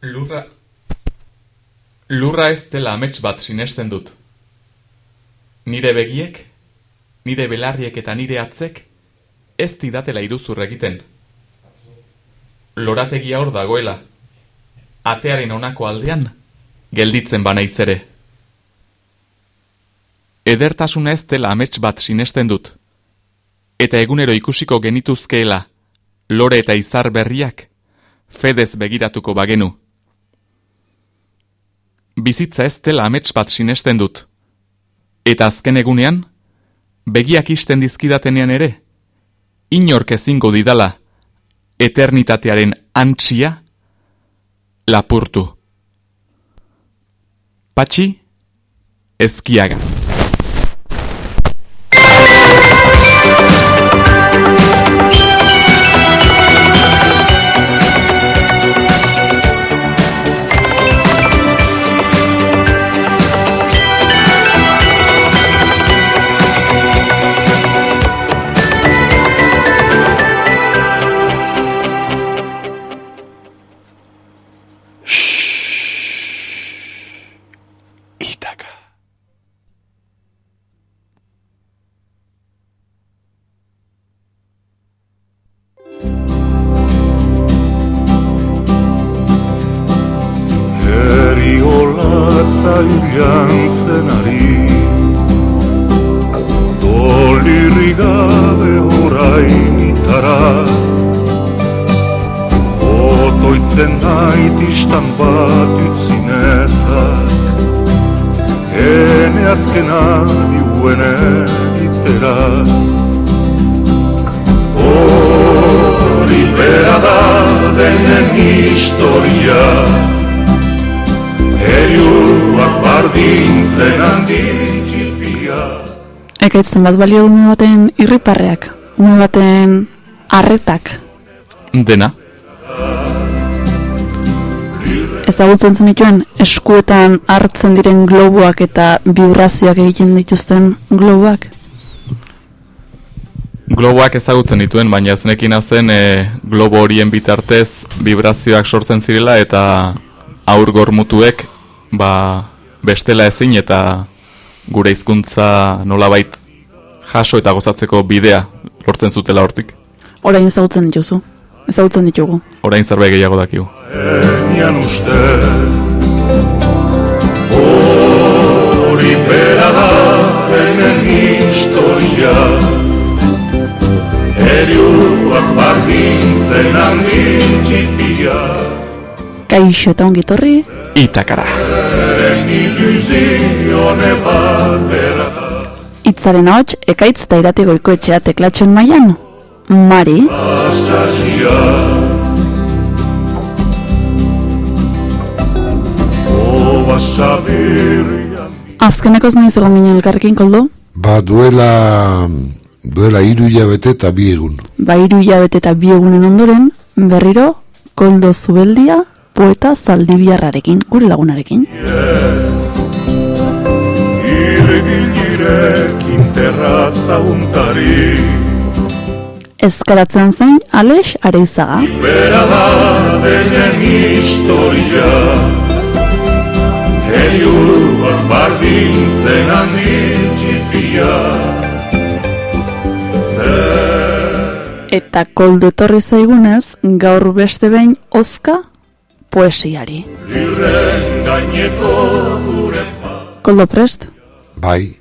Lurra... Lurra ez dela amets bat sinesten dut. Nire begiek, nire belarriek eta nire atzek, ez didatela iruzur egiten. Lorategia hor dagoela. Atearen honako aldean, gelditzen banaiz ere. Edertasuna ez dela amets bat sinesten dut. Eta egunero ikusiko genituzkeela, lore eta izar berriak, fedez begiratuko bagenu bizitza ez dela amets bat sinesten dut. Eta azken egunean, begiak isten dizkidatenean ere, inork ezingo didala, eternitatearen antxia, lapurtu. Patxi, ezkiaga. Ekaitzen bat balio ume baten irriparreak, ume baten arretak. Dena. Ezagutzen zenituen eskuetan hartzen diren globuak eta vibrazioak egiten dituzten globuak? Globoak ezagutzen dituen, baina ez nekin azen e, globo horien bitartez vibrazioak sortzen zirela eta aur gormutuek ba, bestela ezin eta gure hizkuntza nolabait jaso eta gozatzeko bidea lortzen zutela hortik. Orain ezagutzen dituzu, ezagutzen ditugu. Orain zerbait gehiago dakigu. Enian uste Hori bera da Hemen historia Eriuak bardintzen handin txipia Kaixo eta ongitorri Itakara Itzaren hau ekaitz eta irate goiko etxea teklatxon maian Mari Azkenekoz nahi zegoen ginen elkarrekin koldo? Ba duela duela iru hilabete eta bi egun Ba iru hilabete eta bi egunen ondoren berriro koldo zubeldia poeta zaldibiarrarekin, gure lagunarekin. Ezkaratzen zen, Alex Areizaga. Bera da denen historia Heliuak bardintzen handitxipia Eta koldo torri zaigunez, gaur beste behin ozka poesiari. Koldo prest? Bai.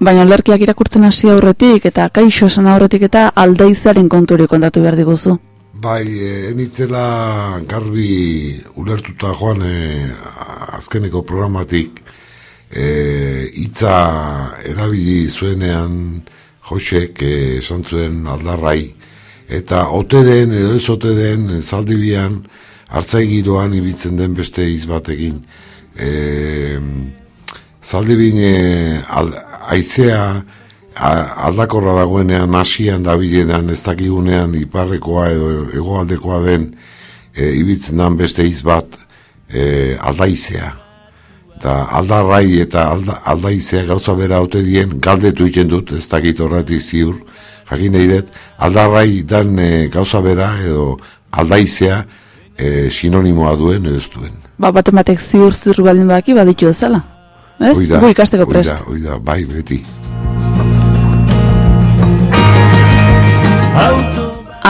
Baina lerkiak irakurtzen hasi aurretik eta kaixo esan aurretik eta aldaizaren konturi kontatu behar diguzu. Bai, e, enitzela garbi ulertuta joan e, azkeneko programatik e, itza erabili zuenean Josek e, esan zuen aldarrai. Eta ote den edo ez ote den zaldibian hartzai giroan ibitzen den beste izbatekin e, zaldibin e, aizea a- aldakorra dagoenean, hasian dabilenan, ez dakigunean, iparrekoa edo hegoaldekoa den, e, ibitzen dan beste hitz bat, e, aldaizea. Eta aldarrai eta alda, aldaizea gauza bera haute dien, galdetu egiten dut, ez dakit horreti ziur, jakin nahi dut, aldarrai dan e, gauza bera edo aldaizea e, sinonimoa duen edo ez duen. Ba, baten batek ziur ziur baldin baki baditu ezala. Ez? Hoi da, Gu ikasteko prest. da, hoi da, bai, beti.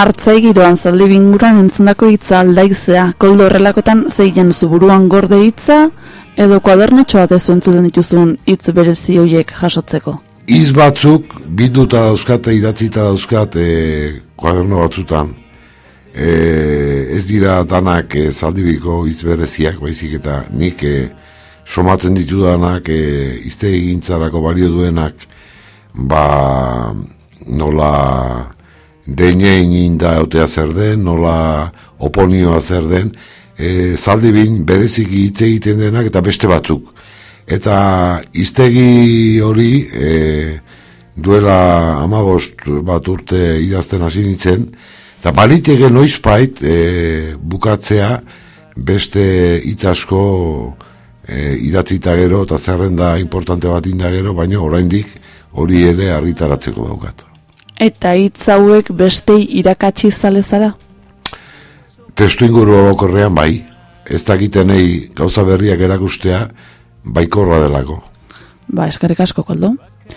Artzai giroan zaldi binguran entzundako hitza aldaizea, koldo horrelakotan zeigen zuburuan gorde hitza, edo kuadernetxoa dezu entzuten dituzun hitz berezi hoiek jasotzeko. Iz batzuk, bilduta dauzkat, eta idatzita dauzkat e, kuaderno batzutan. E, ez dira danak e, zaldibiko hitz bereziak, baizik eta nik e, somatzen ditudanak, e, izte egintzarako balio duenak, ba, nola deine ininda eutea zer den, nola oponioa zer den, e, zaldibin bereziki hitz egiten denak eta beste batzuk. Eta iztegi hori e, duela amagost bat urte idazten hasi nintzen, eta baliteke noizbait e, bukatzea beste hitz asko e, idatzita gero eta zerrenda importante bat inda gero, baina oraindik hori ere argitaratzeko daukat. Eta hitz hauek bestei irakatsi zalezara? Testu inguru orokorrean bai, ez dakitenei gauza berriak erakustea, baikorra delako. Ba, eskarrik asko, koldo.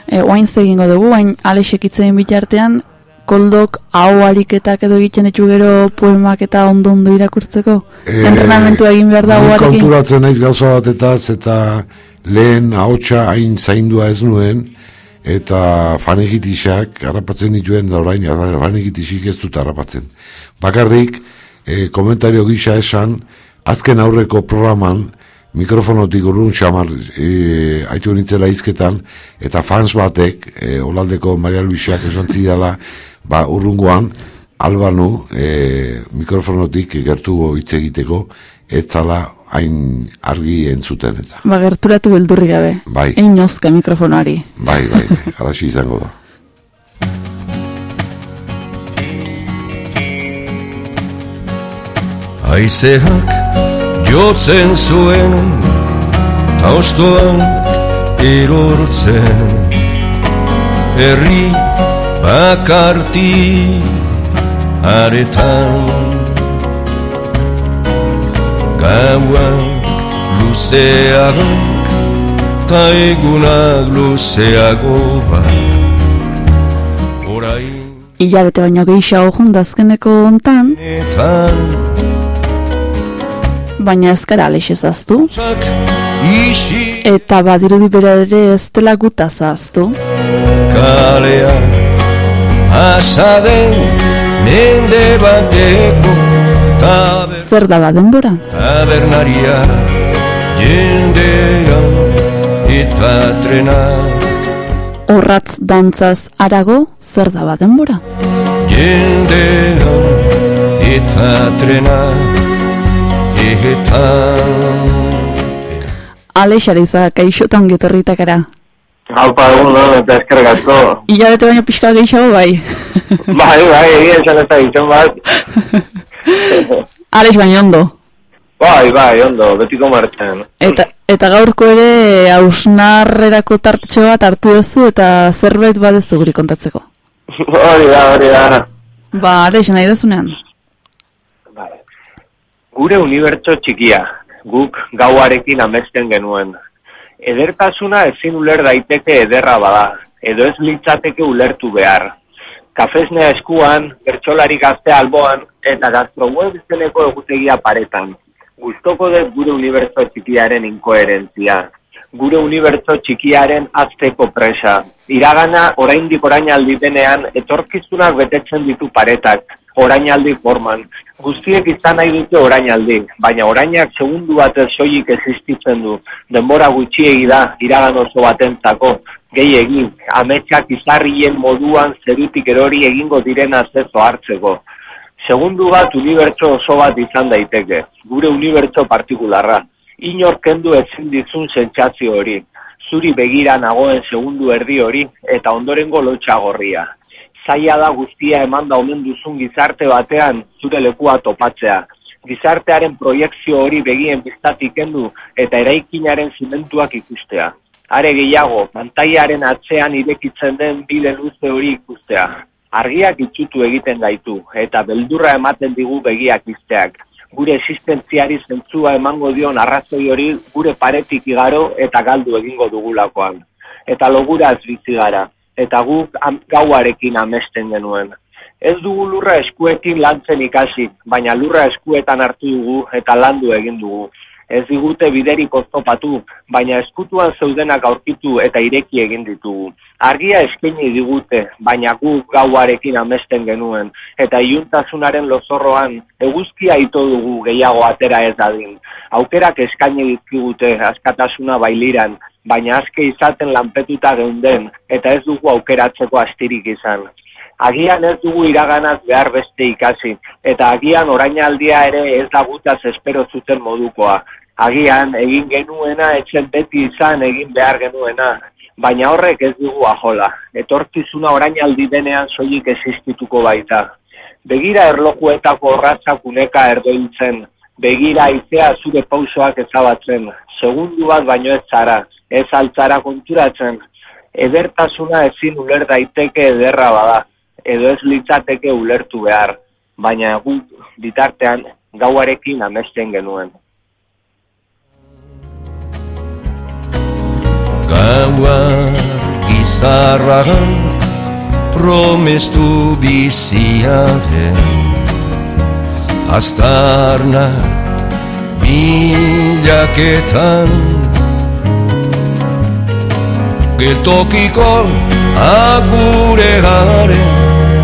E, oain egingo dugu, oain alexek itzein bitartean, koldok hau ariketak edo egiten ditu gero poemak eta ondo ondo irakurtzeko? Eh, Entrenamentua egin behar da hauarekin? konturatzen naiz gauza batetaz eta lehen ahotsa hain zaindua ez nuen eta fanegitisak harrapatzen dituen da orain fanegitisik ez dut harrapatzen. Bakarrik e, komentario gisa esan azken aurreko programan mikrofonotik urrun xamar e, aitu nintzela izketan eta fans batek e, olaldeko Maria Luisak esan zidala ba urrungoan albanu e, mikrofonotik gertu hitz egiteko ez zala hain argi entzuten eta. Ba, gerturatu beldurri gabe. Bai. Ein ozka mikrofonoari. Bai, bai, bai, halaxi izango da. Haizeak jotzen zuen Taustoan erortzen Herri bakarti aretan Gauak luzeak Ta egunak luzeago bat Orain Ilabete baino gehiago jundazkeneko hontan, etan baina ezkara alex ezaztu. Zak isi Eta badirudi bera ere ez dela guta zaztu. kaleak Pasaden mende bateko Zer da denbora? Tabernariak jendean eta trenak Horratz dantzaz arago, zer da ba denbora? Jendean eta trenak Egetan Alex Ariza, kaixotan getorritakara. Haupa egun da, eta eskerrik asko. Ilabete baino pixka gehiago bai. bai, bai, egia esan ez da gizon bat. Alex baino ondo. bai, bai, ondo, betiko martxan. Eta, eta gaurko ere hausnarrerako tartetxo bat hartu duzu eta zerbait badezu guri kontatzeko. hori da, hori da. Ba, Alex, nahi dezunean. Bai. Gure unibertso txikia, guk gauarekin amesten genuen. Edertasuna ezin uler daiteke ederra bada, edo ez litzateke ulertu behar. Kafesnea eskuan, bertsolari gazte alboan, eta gastroweb izeneko egutegia paretan. Gustoko dut gure unibertso txikiaren inkoherentzia. Gure unibertso txikiaren azteko presa. Iragana oraindik orainaldi denean etorkizunak betetzen ditu paretak, orainaldi forman. Guztiek izan nahi dute orainaldi, baina orainak segundu batez soilik existitzen du. Denbora gutxiegi da iragan oso batentzako, gehiegi, ametsak izarrien moduan zerutik erori egingo direna zezo hartzeko. Segundu bat unibertso oso bat izan daiteke, gure unibertso partikularra. Inor kendu ezin dizun sentsazio hori. zuri begira nagoen segundu erdi hori eta ondorengo lotxa gorria. Zaila da guztia eman da omen duzun gizarte batean zure lekua topatzea. Gizartearen proiektzio hori begien biztatik endu eta eraikinaren zimentuak ikustea. Are gehiago, pantaiaren atzean irekitzen den bide luze hori ikustea. Argiak itxutu egiten gaitu eta beldurra ematen digu begiak izteak gure existentziari zentzua emango dion arrazoi hori gure paretik igaro eta galdu egingo dugulakoan. Eta loguraz bizi gara, eta guk gauarekin amesten genuen. Ez dugu lurra eskuekin lantzen ikasi, baina lurra eskuetan hartu dugu eta landu egin dugu ez digute biderik oztopatu, baina eskutuan zeudenak aurkitu eta ireki egin ditugu. Argia eskaini digute, baina gu gauarekin amesten genuen, eta iuntasunaren lozorroan eguzkia ito dugu gehiago atera ez dadin. Aukerak eskaini dizkigute askatasuna bailiran, baina azke izaten lanpetuta geunden, eta ez dugu aukeratzeko astirik izan. Agian ez dugu iraganaz behar beste ikasi, eta agian orainaldia ere ez da gutaz espero zuten modukoa. Agian egin genuena etxen beti izan egin behar genuena, baina horrek ez dugu ajola. Etorkizuna orainaldi denean soilik existituko baita. Begira erlojuetako horratzak uneka erdoiltzen, begira izea zure pausoak ezabatzen, segundu bat baino ez zara, ez altzara konturatzen, edertasuna ezin uler daiteke ederra bada edo ez litzateke ulertu behar, baina gu bitartean gauarekin amesten genuen. Gaua gizarragan promestu biziaren Aztarna milaketan Geltokiko agure garen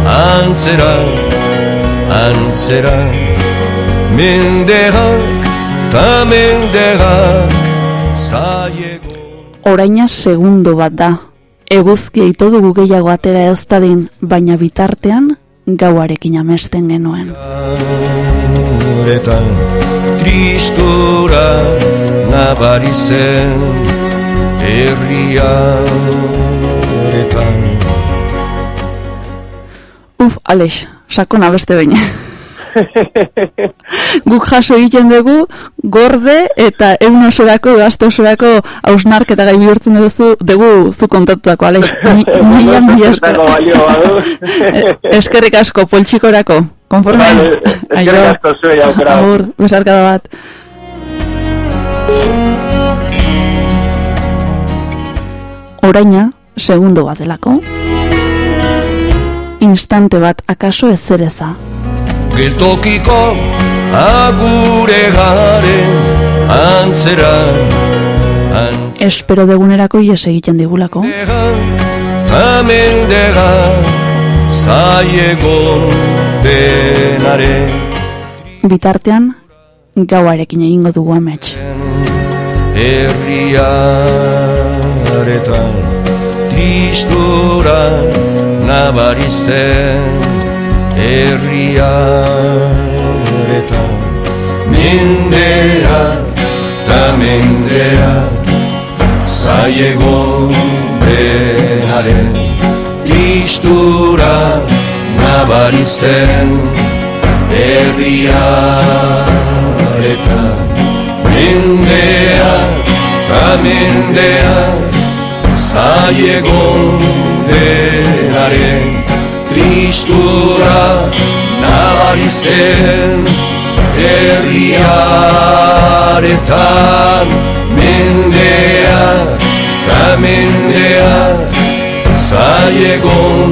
antzera, antzera Menderak ta menderak zaiego Oraina segundo bat da. Eguzki ito dugu gehiago atera ez dadin, baina bitartean gauarekin amesten genuen. Eta tristura nabari zen herriaretan Uf, Alex, sakona beste baina. Guk jaso egiten dugu gorde eta egun osorako aste osorako hausnark eta gai bihurtzen dugu dugu zu kontatuako, Alex. Mila, mila esker. Eskerrik asko, poltsikorako. Konforme? Vale, eskerrik asko zuei aukera. Agur, besarkada bat. Oraina, segundo bat delako. Instante bat akaso ezereza. Geltokiko agure garen antzera Espero degunerako ies egiten digulako. Tamendega zaiego denare Bitartean, gauarekin egingo dugu amets. Herriaretan tristura nabari zen Herriaretan mendea ta mendea zaiego denaren. Tristura nabari zen herriaretan mendea ta mendea zaiego denaren tristura nabari zen herriaretan. Mendea ta mendea zaiegon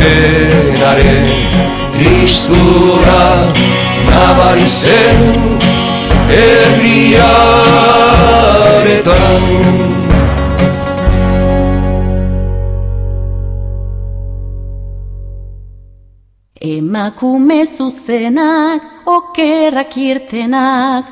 denaren tristura nabari zen herriaretan Emakume zuzenak, okerrak irtenak,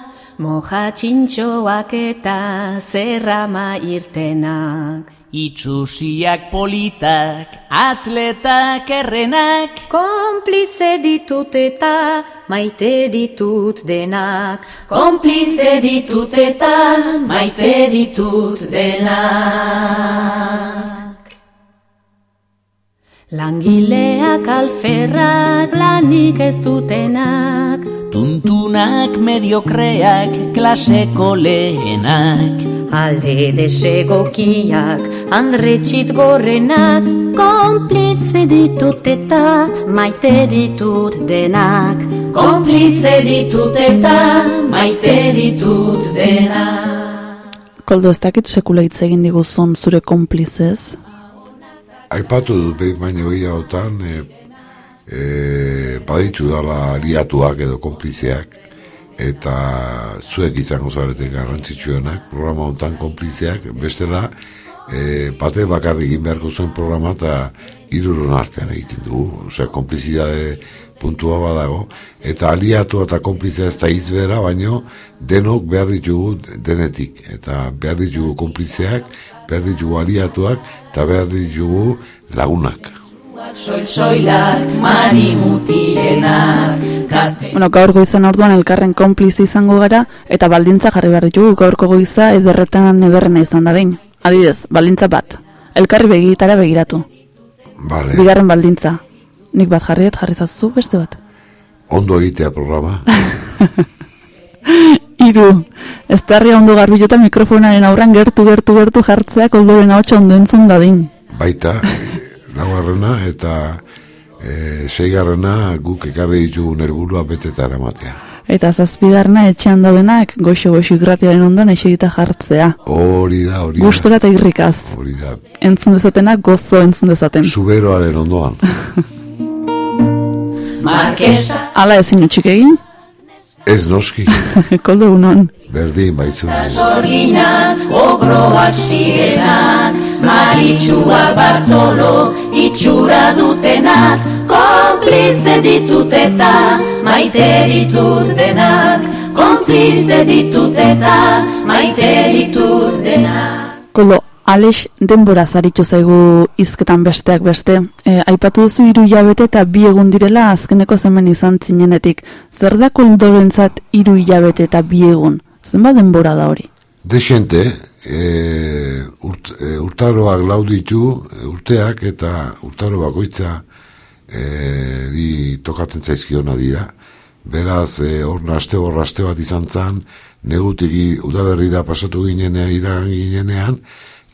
moja txintxoak eta zerrama irtenak. Itxusiak politak, atletak errenak. Konplize ditut eta maite ditut denak. Konplize ditut eta maite ditut denak Langileak alferrak lanik ez dutenak. Tuntunak mediokreak klaseko lehenak Alde desegokiak, andretxit gorrenak Konplize ditut eta maite ditut denak. Konplize ditut eta maite ditut denak. Koldo ez dakit sekula hitz egin diguzun zure konplizez. Aipatu dut behin baino gehiagotan, e, e, baditu dala aliatuak edo konplizeak, eta zuek izango zarete garrantzitsuenak, programa hontan konplizeak, bestela, e, bate bakarrik egin beharko zuen programa eta iruron artean egiten dugu, osea, konplizidade puntua badago, eta aliatu eta konplizea ez da izbera, baino denok behar ditugu denetik, eta behar ditugu konplizeak, behar ditugu aliatuak, eta behar ditugu lagunak. Soil-soilak, mari mutilenak Kate Bueno, gaur goizan orduan elkarren konpliz izango gara, eta baldintza jarri behar ditugu gaurko goiza ederretan ederrena izan da dein. Adibidez, baldintza bat. Elkarri begitara begiratu. Vale. Bigarren baldintza. Nik bat jarri dut jarri zazu beste bat. Ondo egitea programa. Hiru. Ez ondo garbilota mikrofonaren aurran gertu gertu gertu jartzea koldoren hau ondo entzun dadin. Baita, laugarrena eta e, seigarrena guk ekarri ditugu helburua beteta eramatea. Eta zazpigarna etxean daudenak goxo goxo igratiaren ondoan esegita jartzea. Hori da, hori da. Gustora eta irrikaz. Hori da. Entzun dezatenak gozo entzun dezaten. Zuberoaren ondoan. Markesa Hala ezin utxik egin, Ez noski, koldo unon. berdin baitzu. Sorginak, ogroak zirenak Maritxua Bartolo itxura dutenak Konplize ditut eta maite ditut denak Konplize ditut eta maite ditut denak Koldo, Alex denbora zaritu zaigu hizketan besteak beste. E, aipatu duzu hiru hilabete eta bi egun direla azkeneko zemen izan zinenetik. Zer da koldorentzat hiru hilabete eta bi egun? Zenbat denbora da hori? Desente, e, urt, e, urtaroak lauditu, e, urteak eta urtaro bakoitza e, di tokatzen zaizkiona dira. Beraz, e, hor naste hor aste bat izan zan, negutiki udaberrira pasatu ginenean, iragan ginenean,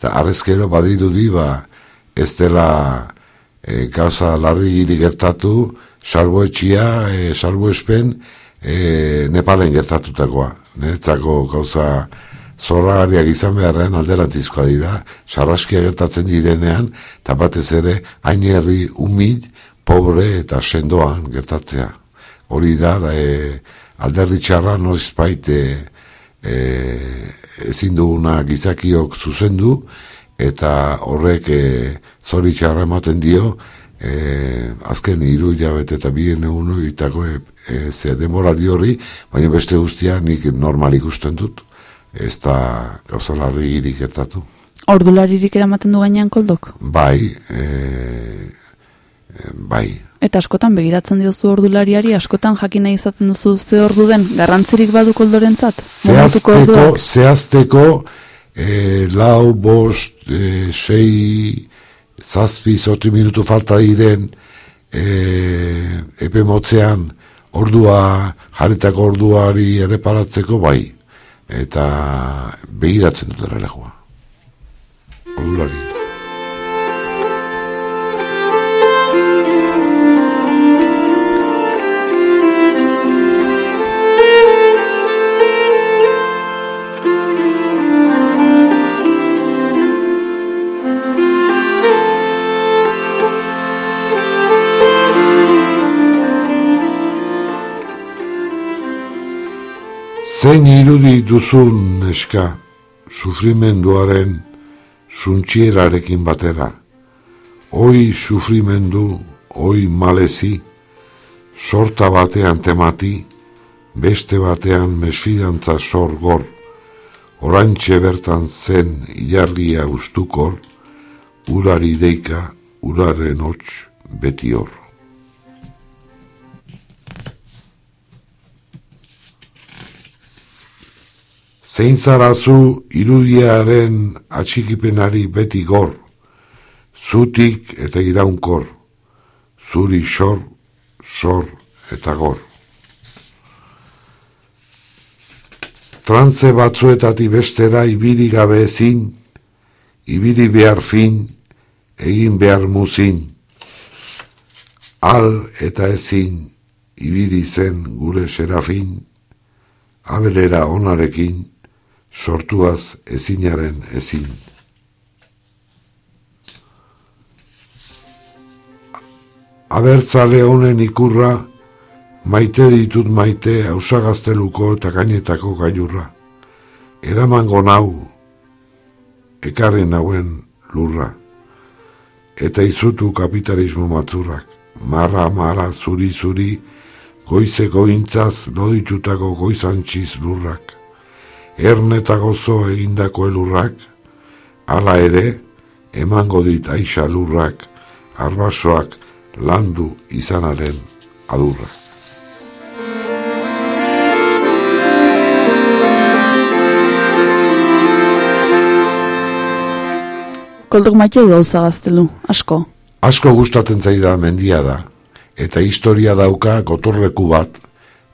eta arrezkero badirudi ba, ez dela e, gauza larri gertatu, salboetxia, e, salboespen, e, Nepalen gertatutakoa. Niretzako gauza zorragariak izan beharren alderantzizkoa dira, sarraskia gertatzen direnean, eta batez ere, hain herri humil, pobre eta sendoan gertatzea. Hori da, e, alderdi txarra noizbait e, e, ezin duguna gizakiok zuzendu, eta horrek e, zori txarra ematen dio, e, azken hiru hilabete eta bien egun itako e, e, ze demoraldi horri, baina beste guztia nik normal ikusten dut, ez da gauza larri irik gertatu. Ordularirik eramaten du gainean koldok? Bai, e, bai, Eta askotan begiratzen diozu ordulariari, askotan jakin nahi izaten duzu ze ordu den, garrantzirik badu koldorentzat? Momentuko zehazteko, zehazteko e, lau, bost, e, sei, zazpi, zorti minutu falta diren e, epe motzean ordua, jarritako orduari erreparatzeko bai. Eta begiratzen dut errelajua. Ordulari. Zein irudi duzun neska, sufrimenduaren zuntxierarekin batera. Oi sufrimendu, oi malezi, sorta batean temati, beste batean mesfidantza sorgor, orantxe bertan zen ilargia ustukor, urari deika, uraren hots beti hor. Zein zarazu irudiaren atxikipenari beti gor, zutik eta iraunkor, zuri xor, sor eta gor. Trantze batzuetatik bestera ibili gabe ezin, ibili behar fin, egin behar muzin. Al eta ezin, ibili zen gure serafin, abelera onarekin, sortuaz ezinaren ezin. Abertzale honen ikurra, maite ditut maite ausagazteluko eta gainetako gailurra. Eramango nau, ekarri nauen lurra. Eta izutu kapitalismo matzurrak, marra, marra, zuri, zuri, goizeko intzaz loditutako goizantziz lurrak. Erne eta gozo egindako elurrak, hala ere, emango dit aixa lurrak, arbasoak landu izanaren adurra. Koldok maite gauza gaztelu, asko. Asko gustatzen zaida mendia da, eta historia dauka gotorleku bat,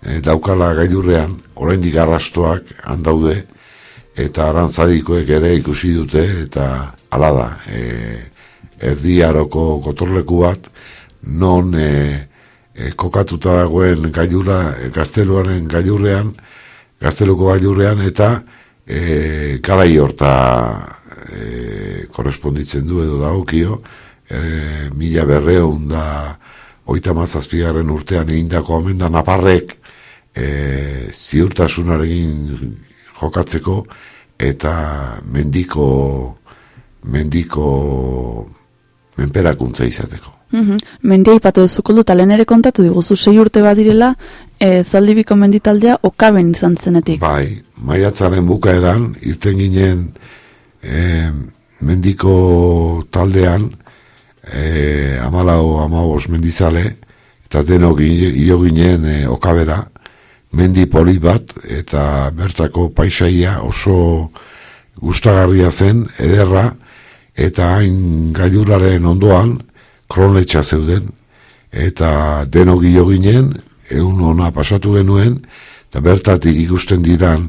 e, daukala gailurrean, oraindik arrastoak handaude, eta arantzadikoek ere ikusi dute, eta hala da, e, erdi aroko gotorleku bat, non e, e, kokatuta dagoen gailurra, e, gazteluaren gailurrean, gazteluko gailurrean, eta e, garai horta e, korresponditzen du edo dagokio, e, mila berreun da oita mazazpigarren urtean egindako omen da naparrek e, ziurtasunarekin jokatzeko eta mendiko mendiko menperakuntza izateko. Mm Mendia ipatu duzuko dut, lehen ere kontatu diguzu sei urte badirela, e, zaldibiko menditaldea okaben izan zenetik. Bai, maiatzaren bukaeran, irten ginen e, mendiko taldean, e, amalau, amabos mendizale, eta denok io ginen e, okabera, mendi polit bat, eta bertako paisaia oso gustagarria zen, ederra, eta hain gailurraren ondoan, kronetxa zeuden, eta denok io ginen, egun ona pasatu genuen, eta bertatik ikusten diran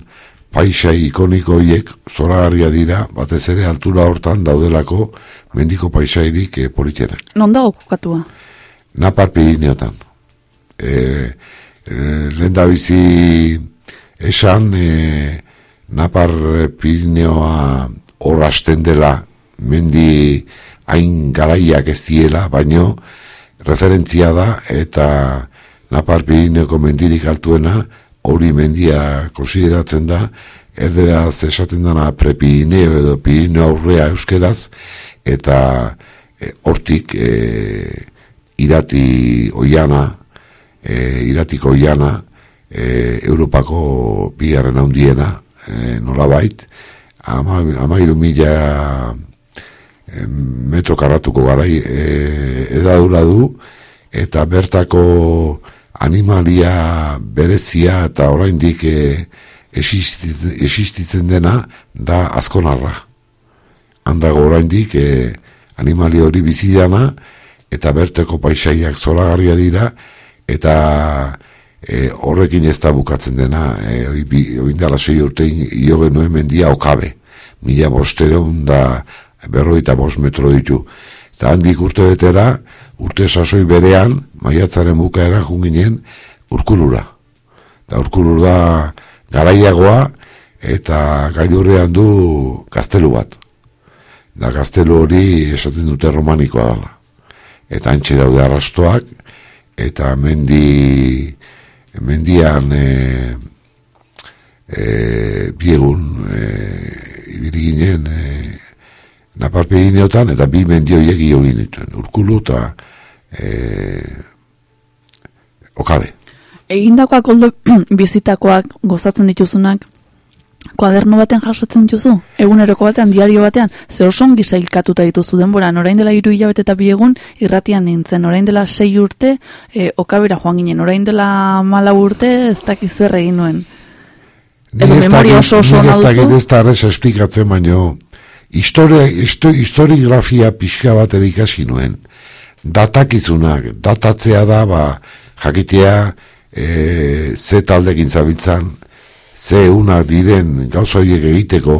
paisai ikoniko hiek zoragarria dira, batez ere altura hortan daudelako mendiko paisairik e, politxenak. Non dago kokatua? Napar Pirineotan. E, e, lehen da bizi esan e, Napar Pirineoa horrasten dela. Mendi hain garaiak ez diela, baino referentzia da eta Napar Pirineoko mendirik altuena hori mendia konsideratzen da, erderaz esaten dana prepirineo edo pirineo aurrea euskeraz, eta e, hortik e, irati oiana, e, iratiko oiana, e, Europako bigarren handiena, e, nola bait, ama, ama iru mila e, metro karratuko garai e, edadura du, eta bertako animalia berezia eta oraindik e, existitzen dena da azkonarra. Handago oraindik e, animalia hori bizidana eta berteko paisaiak zoragarria dira eta e, horrekin ez da bukatzen dena e, oindala sei urte io genuen mendia okabe mila bostereun da berroita bost metro ditu eta handik urte betera urte sasoi berean, maiatzaren bukaera junginen, urkulura. Da urkulur da garaiagoa, eta gaidurrean du gaztelu bat. Da gaztelu hori esaten dute romanikoa dela. Eta antxe daude arrastoak, eta mendi, mendian e, e, biegun e, ibiriginen e, naparpegineotan, eta bi mendioiek jo ginituen. Urkulu eta e, okabe. Egindakoak oldo bizitakoak gozatzen dituzunak, Kuaderno batean jasotzen dituzu? Eguneroko batean, diario batean? Ze oso ongi sailkatuta dituzu denboran, orain dela hiru hilabete eta bi egun irratian nintzen, orain dela sei urte, e, okabera joan ginen, orain dela mala urte, ez dakiz zer egin nuen. Ni Edo ez memoria dakit- oso oso nik ez ona dakit duzu? ez da arrez esplikatzen baino, historia, histo, historiografia pixka bat ikasi nuen. Datakizunak, datatzea da, ba, jakitea, e, ze taldekin zabiltzan, ze unak diren gauza horiek egiteko,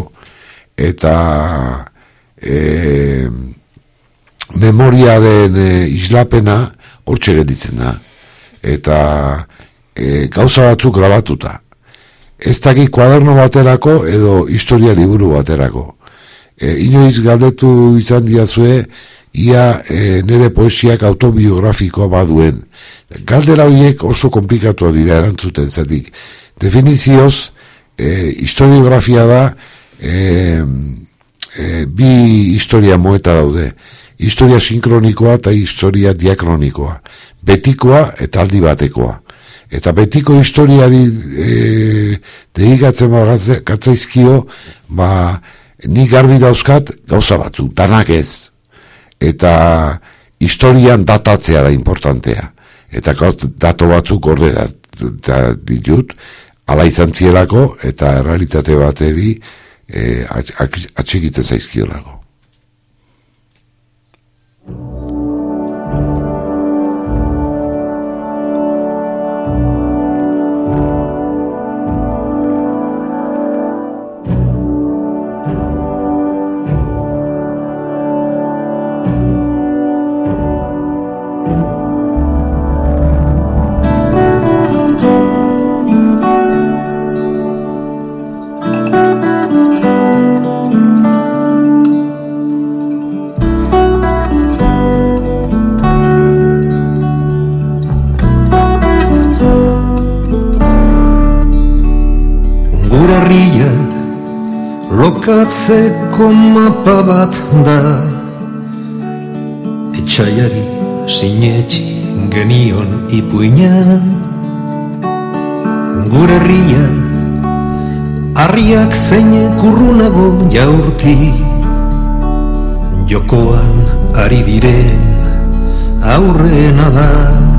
eta e, memoriaren e, islapena hortxe gelditzen da. Eta e, gauza batzuk grabatuta. Ez dakit kuaderno baterako edo historia liburu baterako. E, inoiz galdetu izan diazue, ia e, nire poesiak autobiografikoa baduen. Galdera horiek oso komplikatu dira erantzuten zatik. Definizioz, e, historiografia da e, e, bi historia moeta daude. Historia sinkronikoa eta historia diakronikoa. Betikoa eta aldi batekoa. Eta betiko historiari e, dedikatzen bagatze- gatzaizkio, ba, ni garbi dauzkat gauza batzuk, danak ez. Eta historian datatzea da importantea. Eta dato batzuk orde da, ditut, ala izan zielako, eta errealitate bateri e, atxegitzen zaizkiolako. Lokatzeko mapa bat da Etxaiari sinetxi genion ipuina Gure herria Arriak zein kurrunago jaurti Jokoan ari diren aurrena da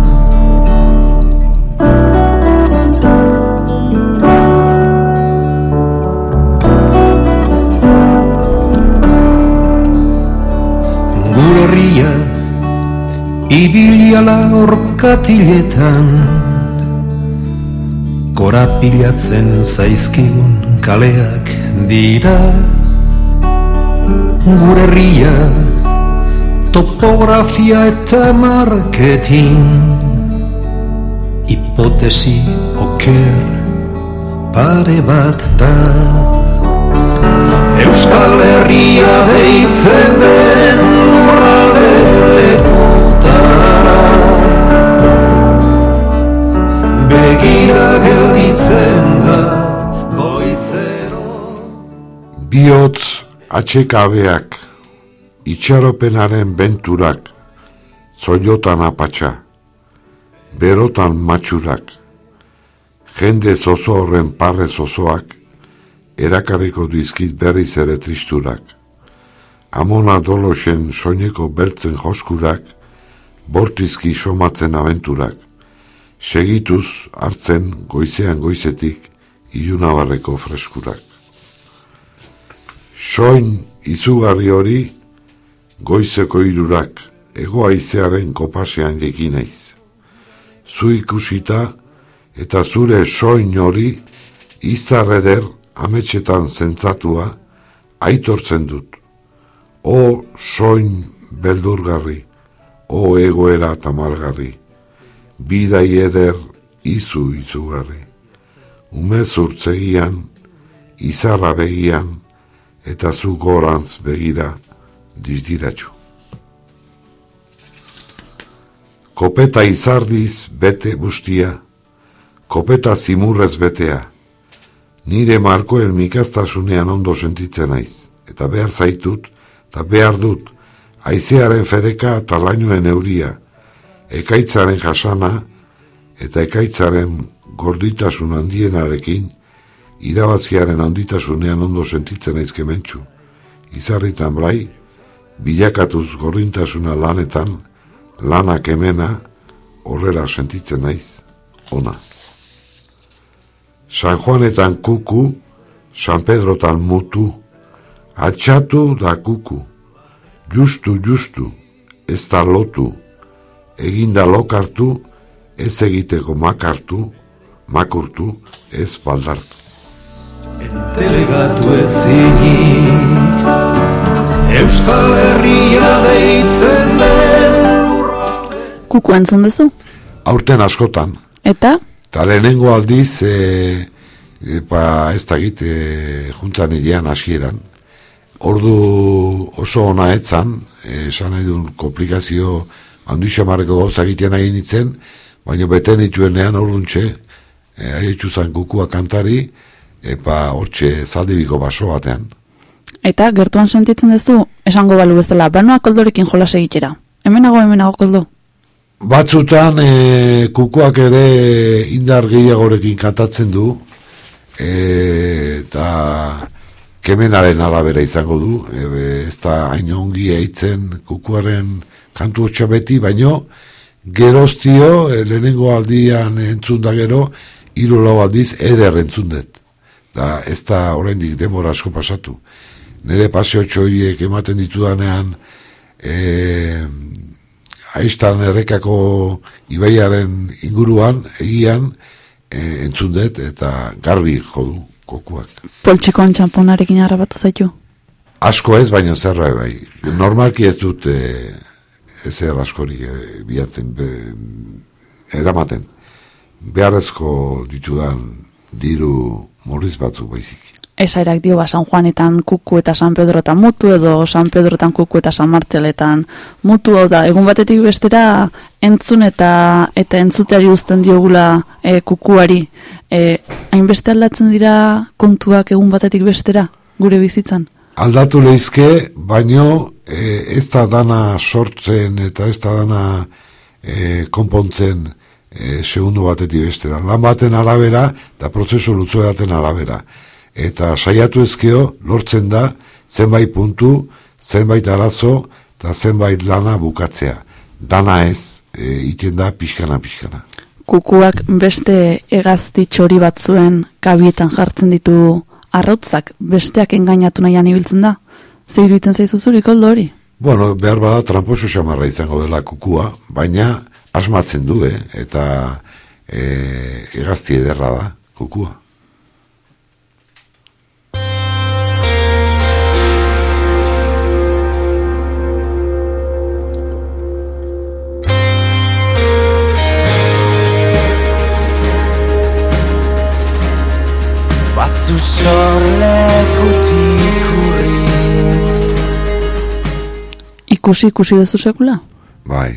Ibiliala orkatiletan Korapilatzen zaizkigun kaleak dira. Gure herria Topografia eta marketing Hipotesi oker pare bat da. Euskal Herria deitzen den Biotz atxekabeak, itxaropenaren benturak, zoiotan apatxa, berotan matxurak, jende zozo horren parre zozoak, erakarriko dizkit berriz ere tristurak. Amona dolosen soineko beltzen joskurak, bortizki somatzen abenturak, segituz hartzen goizean goizetik ilunabarreko freskurak. Soin izugarri hori goizeko irurak ego haizearen kopasean jekin naiz. Zu ikusita eta zure soin hori izarreder ametxetan zentzatua aitortzen dut. O soin beldurgarri, o egoera tamalgarri, bidai eder izu izugarri. Umez urtzegian, izarra begian, eta zu gorantz begira dizdiratxu. Kopeta izardiz bete bustia, kopeta zimurrez betea, nire markoen mikastasunean ondo sentitzen naiz, eta behar zaitut, eta behar dut, aizearen fereka eta lainoen euria, ekaitzaren jasana, eta ekaitzaren gorditasun handienarekin, irabazkiaren handitasunean ondo sentitzen naiz kementxu. Izarritan blai, bilakatuz gorrintasuna lanetan, lanak emena, horrela sentitzen naiz, ona. San Juanetan kuku, San Pedrotan mutu, atxatu da kuku, justu, justu, ez da lotu, eginda lokartu, ez egiteko makartu, makurtu, ez baldartu. Entelegatu ezinik Euskal Herria deitzen den Kuku entzun duzu? Aurten askotan, Eta? eta lehenengo aldiz, e, e, ba, ez da git, e, juntzan idean hasieran, ordu oso ona etzan, e, esan nahi duen komplikazio handi xamarreko gauza egiten nahi nintzen, baina beten dituenean orduntxe, e, aietxu zan kukua kantari, epa hortxe zaldibiko baso batean. Eta gertuan sentitzen duzu, esango balu bezala, banoa koldorekin jolas egitera. Hemenago, hemenago koldo. Batzutan e, kukuak ere indar gehiagorekin kantatzen du e, eta kemenaren arabera izango du e, ez da hain ongi eitzen kukuaren kantu hotxa beti, baino geroztio e, lehenengo aldian entzun da gero hiru lau aldiz eder entzun dut da ez da oraindik denbora asko pasatu nire paseo txoiek ematen ditudanean e, aiztan errekako ibaiaren inguruan, egian, e, entzun dut eta garbi jodu kokuak. Poltsikoan txamponarekin harrapatu zaitu. Asko ez, baina zerra bai. Normalki ez dut e, ezer askorik e, bilatzen, be, eramaten. Beharrezko ditudan diru morriz batzuk baizik. Esairak dio ba San Juanetan kuku eta San Pedrotan mutu edo San Pedrotan kuku eta San Marteletan mutu. Hau da egun batetik bestera entzun eta eta entzuteari uzten diogula e, kukuari. E, hainbeste aldatzen dira kontuak egun batetik bestera gure bizitzan? Aldatu leizke, baino e, ez da dana sortzen eta ez da dana e, konpontzen e, segundu batetik bestera. Lan baten arabera eta prozesu lutzu baten arabera. Eta saiatu ezkeo lortzen da zenbait puntu, zenbait arazo eta zenbait lana bukatzea. Dana ez, e, iten da pixkana pixkana. kukuak beste hegazti txori batzuen kabietan jartzen ditu arrautzak besteak engainatu nahian ibiltzen da ze iruditzen zaizu zuri koldo hori Bueno, behar bada tramposo xamarra izango dela kukua, baina asmatzen du, eh? eta e, egazti ederra da kukua. Batzu sorlekutik urri ikusi ikusi duzu sekula Bai,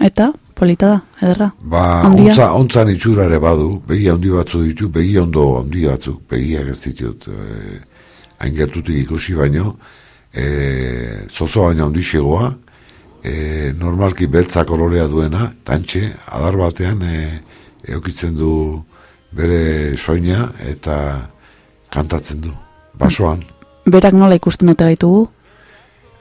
eta polita da ederra ba, Handia? ontza, ontzan itxura ere badu, begi handi batzu ditu, begi ondo handi batzuk, begiak ez ditut, e, hain gertutik ikusi baino, e, zozo baina handi xegoa, e, normalki beltza kolorea duena, tantxe, adar batean e, eukitzen du bere soina eta kantatzen du, basoan. berak nola ikusten eta gaitugu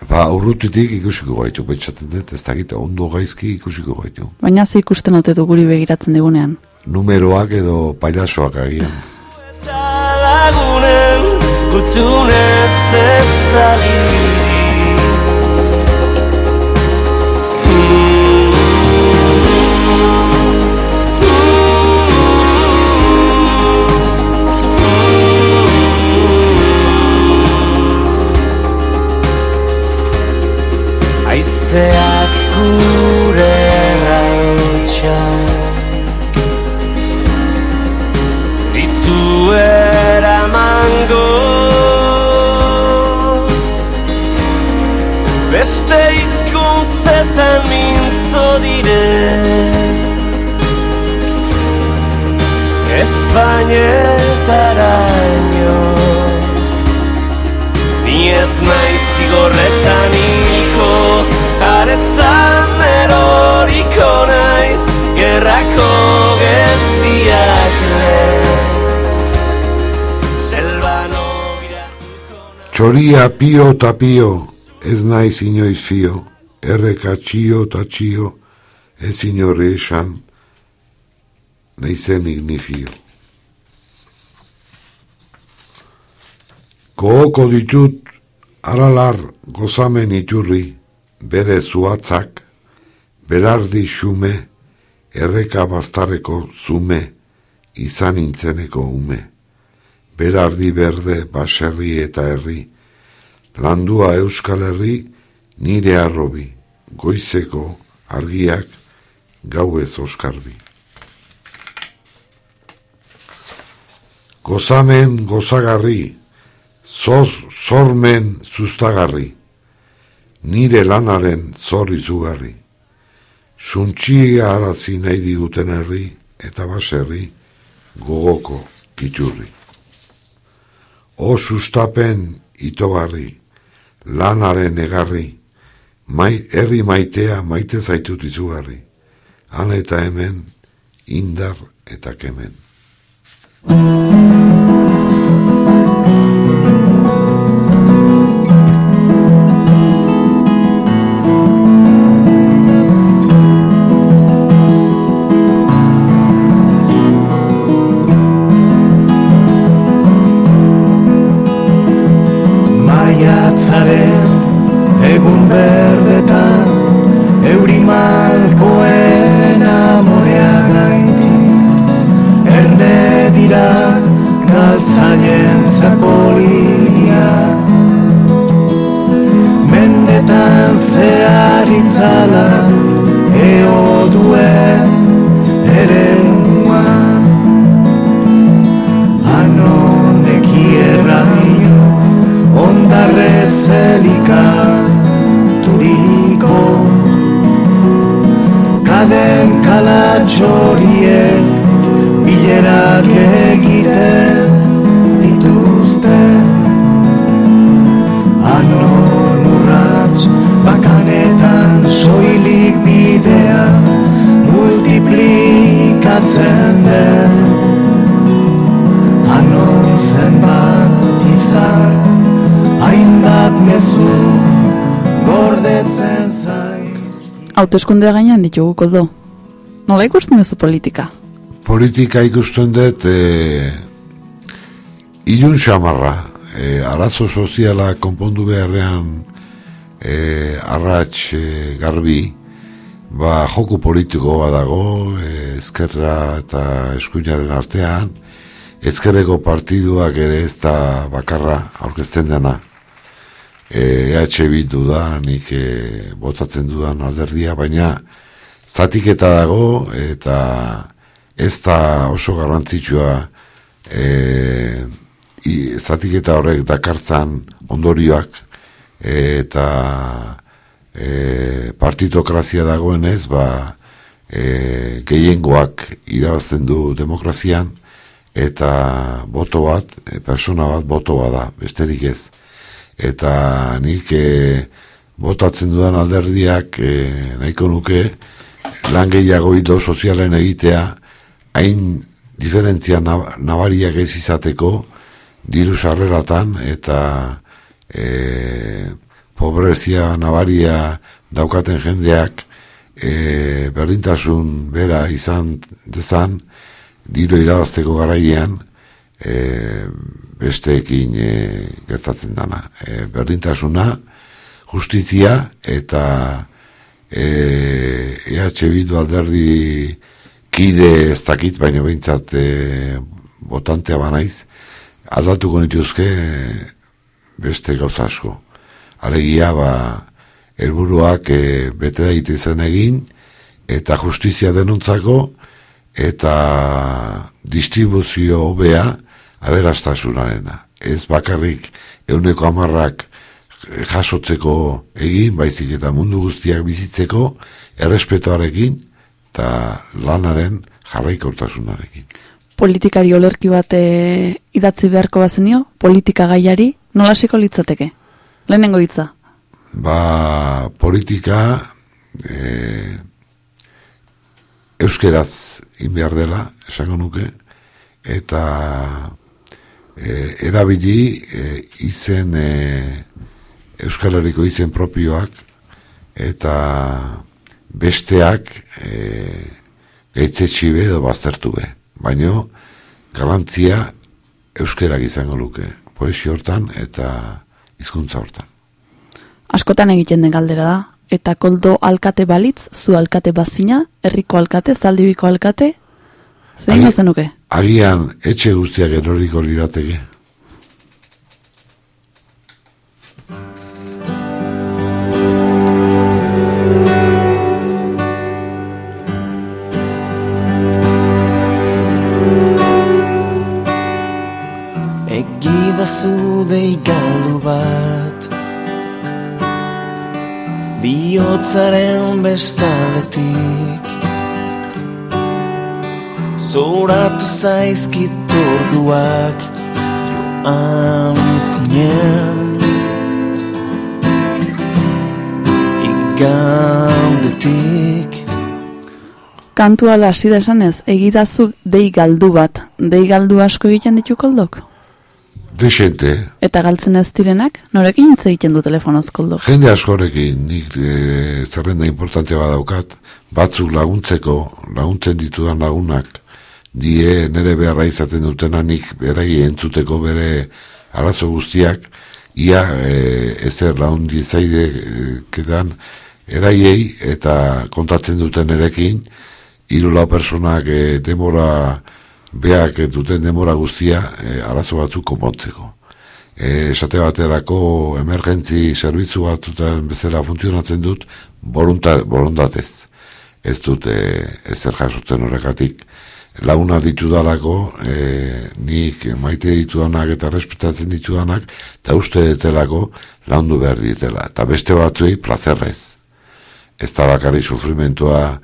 Ba, urrutitik ikusiko gaitu, betxatzen dut, ez dakit, ondo gaizki ikusiko gaitu. baina ze ikusten ote du guri begiratzen digunean Numeroak edo pailasoak agian. eta lagunen gutunez estali Txoria pio ta pio, ez naiz inoiz fio, erreka txio ta txio, ez inorri esan, naizenik ni fio. Kohoko ditut, aralar gozamen iturri, bere zuatzak, belardi xume, erreka bastarreko zume, izan intzeneko ume. Belardi berde, baserri eta herri, landua euskal herri, nire arrobi, goizeko argiak, gauez oskarbi. Gozamen gozagarri, zoz zormen zuztagarri, nire lanaren zor izugarri. Suntxi arazi nahi diguten herri eta baserri gogoko iturri. O sustapen itogarri, lanaren egarri, mai, herri maitea maite zaitut izugarri. Han eta hemen, indar eta kemen. Egun zaiz Hauteskundea gainean ditugu koldo. Nola ikusten duzu politika? Politika ikusten dut e, ilun xamarra, e, arazo soziala konpondu beharrean e, arratx e, garbi, ba, joku politiko badago, e, ezkerra eta eskuinaren artean, ezkerreko partiduak ere ez da bakarra aurkezten dena. E, EH Bildu da, nik e, botatzen dudan alderdia, baina zatiketa dago eta ez da oso garrantzitsua e, i, zatiketa horrek dakartzan ondorioak eta e, partitokrazia dagoenez, ba, e, gehiengoak irabazten du demokrazian, eta boto bat, e, persona bat boto bada, besterik ez. Eta nik e, botatzen dudan alderdiak e, nahiko nuke lan gehiago hilo sozialen egitea hain diferentzia nab nabariak ez izateko diru sarreratan eta e, pobrezia nabaria daukaten jendeak e, berdintasun bera izan dezan diru irabazteko garaian e, besteekin e, gertatzen dana. E, berdintasuna, justizia eta e, EH Bildu alderdi kide ez dakit, baina behintzat e, botantea banaiz, aldatuko nituzke beste gauza asko. Alegia, ba, helburuak e, bete daitezen egin, eta justizia denontzako, eta distribuzio hobea aberastasunarena. Ez bakarrik euneko amarrak jasotzeko egin, baizik eta mundu guztiak bizitzeko, errespetoarekin eta lanaren jarraikortasunarekin. Politikari olerki bat e, idatzi beharko bazenio, politika gaiari, nola seko litzateke? Lehenengo hitza. Ba, politika e, euskeraz in behar dela, esango nuke, eta e, erabili e, izen e, Euskal Herriko izen propioak eta besteak e, gaitzetsi edo baztertu be. Baina garantzia euskerak izango luke, poesio hortan eta hizkuntza hortan. Askotan egiten den galdera da. Eta koldo alkate balitz, zu alkate bazina, herriko alkate, zaldibiko alkate, zein Agi- zenuke? Agian etxe guztiak eroriko lirateke. Egidazu deigaldu bat Biotzaren bestaletik Zoratu zaizkit orduak Joan zinen Igandetik Kantua hasi da esanez, egidazu dei galdu bat. Dei galdu asko egiten ditu koldok? Desente, Eta galtzen ez direnak, norekin hitz egiten du telefonoz koldok? jende askorekin nik e, zerrenda importante badaukat, batzuk laguntzeko, laguntzen ditudan lagunak, die nere beharra izaten dutena nik berai entzuteko bere arazo guztiak, ia e, ezer lagundi zaide e, kedan eraiei eta kontatzen duten erekin, hiru lau personak e, demora beak duten demora guztia e, arazo batzuk konpontzeko. E, esate baterako emergentzi zerbitzu batutan bezala funtzionatzen dut volunta, voluntatez. Ez dut e, ezer jasotzen horregatik. Laguna ditudalako, e, nik maite ditudanak eta respetatzen ditudanak, eta uste detelako laundu behar ditela. Eta beste batzuei plazerrez. Ez da bakarrik sufrimentua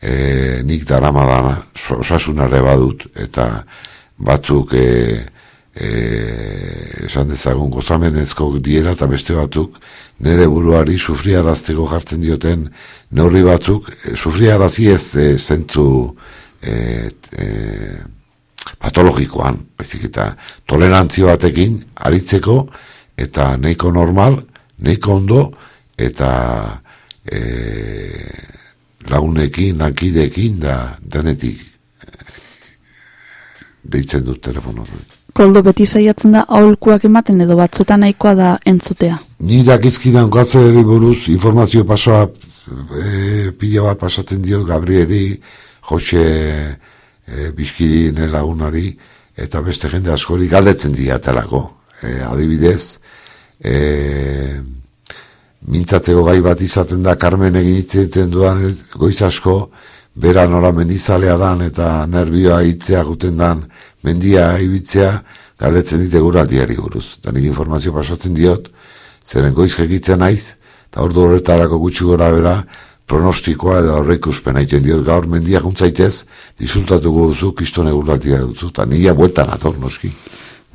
e, nik daramadana, so- osasunare badut, eta batzuk e, e, esan dezagun gozamenezko diela eta beste batzuk nere buruari sufriarazteko jartzen dioten neurri batzuk e, sufriarazi ez e, zentzu e, e, patologikoan, baizik eta tolerantzio batekin aritzeko eta nahiko normal, nahiko ondo eta e, lagunekin, lankideekin da denetik deitzen dut telefono. Koldo beti saiatzen da aholkuak ematen edo batzuetan nahikoa da entzutea. Ni dakizkidan gatzeri buruz informazio pasoa e, pila bat pasatzen diot Gabrieli, Jose e, Bizkiri nire lagunari, eta beste jende askori galdetzen diatelako. E, adibidez, e, mintzatzeko gai bat izaten da Carmen egin itzeten dudan goiz asko, bera nola mendizalea dan eta nervioa hitzea guten dan mendia ibitzea, galdetzen dite guraldiari buruz. Eta nik informazio pasatzen diot, zeren goiz jekitzen naiz, eta ordu horretarako gutxi gora bera, pronostikoa edo aurreikuspen egiten diot gaur mendia juntzaitez, disultatuko duzu, kistone guraldia duzu, eta nila bueltan ator, noski.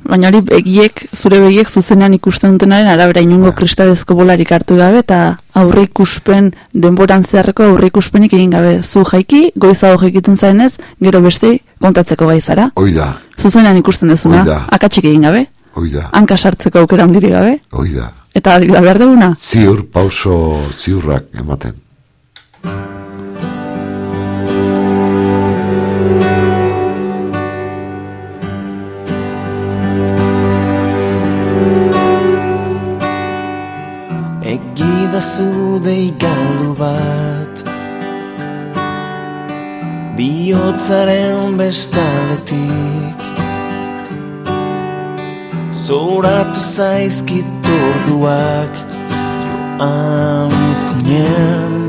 Baina hori begiek, zure begiek zuzenean ikusten dutenaren arabera inungo kristalezko bolarik hartu gabe eta aurre ikuspen, denboran zeharreko aurre ikuspenik egin gabe. Zu jaiki, goiza hori egiten zaenez, gero beste kontatzeko gai zara. Hoi da, Zuzenean ikusten dezuna, akatsik egin gabe, hoi da, hanka sartzeko aukera handiri gabe, hoi da. eta hori da behar duguna. Ziur, pauso ziurrak ematen. Egidazu deigaldu bat Biotzaren bestaletik Zoratu zaizkit orduak Joan zinen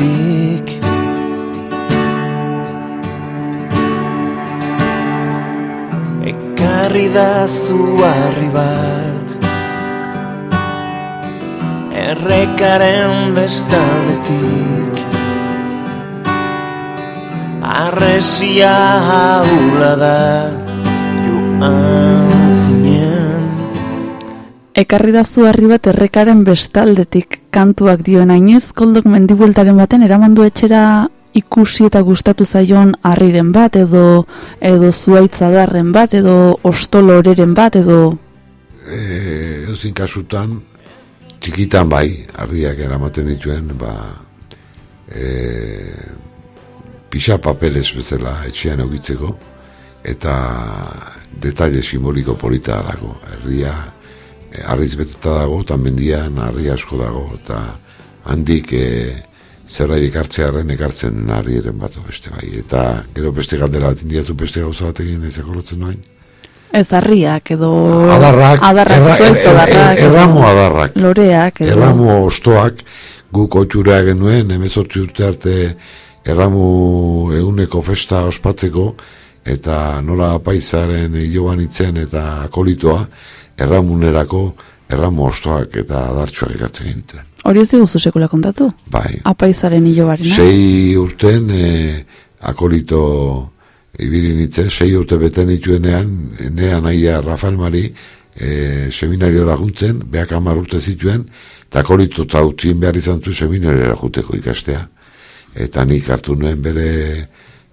Igandetik Ekarri da zuarri bat. Errekaren bestaldetik. Arresia haula da. Joan zinen Ekarri da zuharri bat errekaren bestaldetik kantuak dioen ainez, koldok mendibueltaren baten eraman du etxera ikusi eta gustatu zaion harriren bat edo edo zuaitzadarren bat edo ostoloreren bat edo. E, Euzin kasutan, txikitan bai, harriak eramaten dituen, ba, e, pixa papeles bezala etxean egitzeko, eta detaile simboliko polita e, harriz beteta dago, eta mendian harri asko dago, eta handik e, zerrai ekartzearen ekartzen harrieren bat beste bai. Eta gero beste galdera bat indiazu beste gauza bat egin ez ekolotzen noin. ez harriak edo Adarrak, adarrak, erra- er- er- adarrak, edo erramo adarrak. loreak edo Erramo ostoak guk otxura genuen, emezortzi urte arte erramu eguneko festa ospatzeko, eta nola paisaren joan itzen eta akolitoa, erramunerako erramo ostoak eta adartxoak ekartzen genituen. hori ez diguzu sekula kontatu? Bai, Apaizaren hilobarena. sei urten e, akolito ibili nintzen, sei urte beten nituenean, nea naia Rafael Mari e, seminario laguntzen, beak hamar urte zituen, eta akolito eta behar izan zu seminariora juteko ikastea. Eta nik hartu nuen bere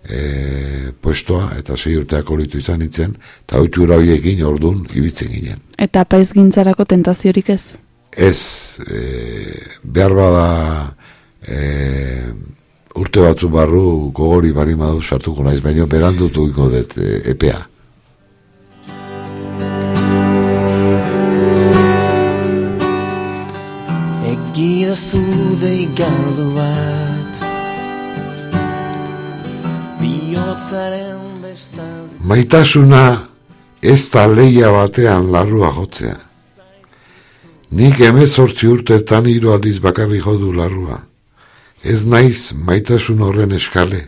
e, puestoa, eta sei urte akolito izan nintzen, eta oitura horiekin ordun ibitzen ginen. Eta apaiz gintzarako tentaziorik ez? Ez, e, behar bada e, urte batzu barru gogori bari madu sartuko naiz, baina berandutu iko dut e, epea. Egira zude galdu Maitasuna ez da leia batean larrua jotzea. Nik emezortzi urteetan hiru aldiz bakarri jodu larrua. Ez naiz maitasun horren eskale.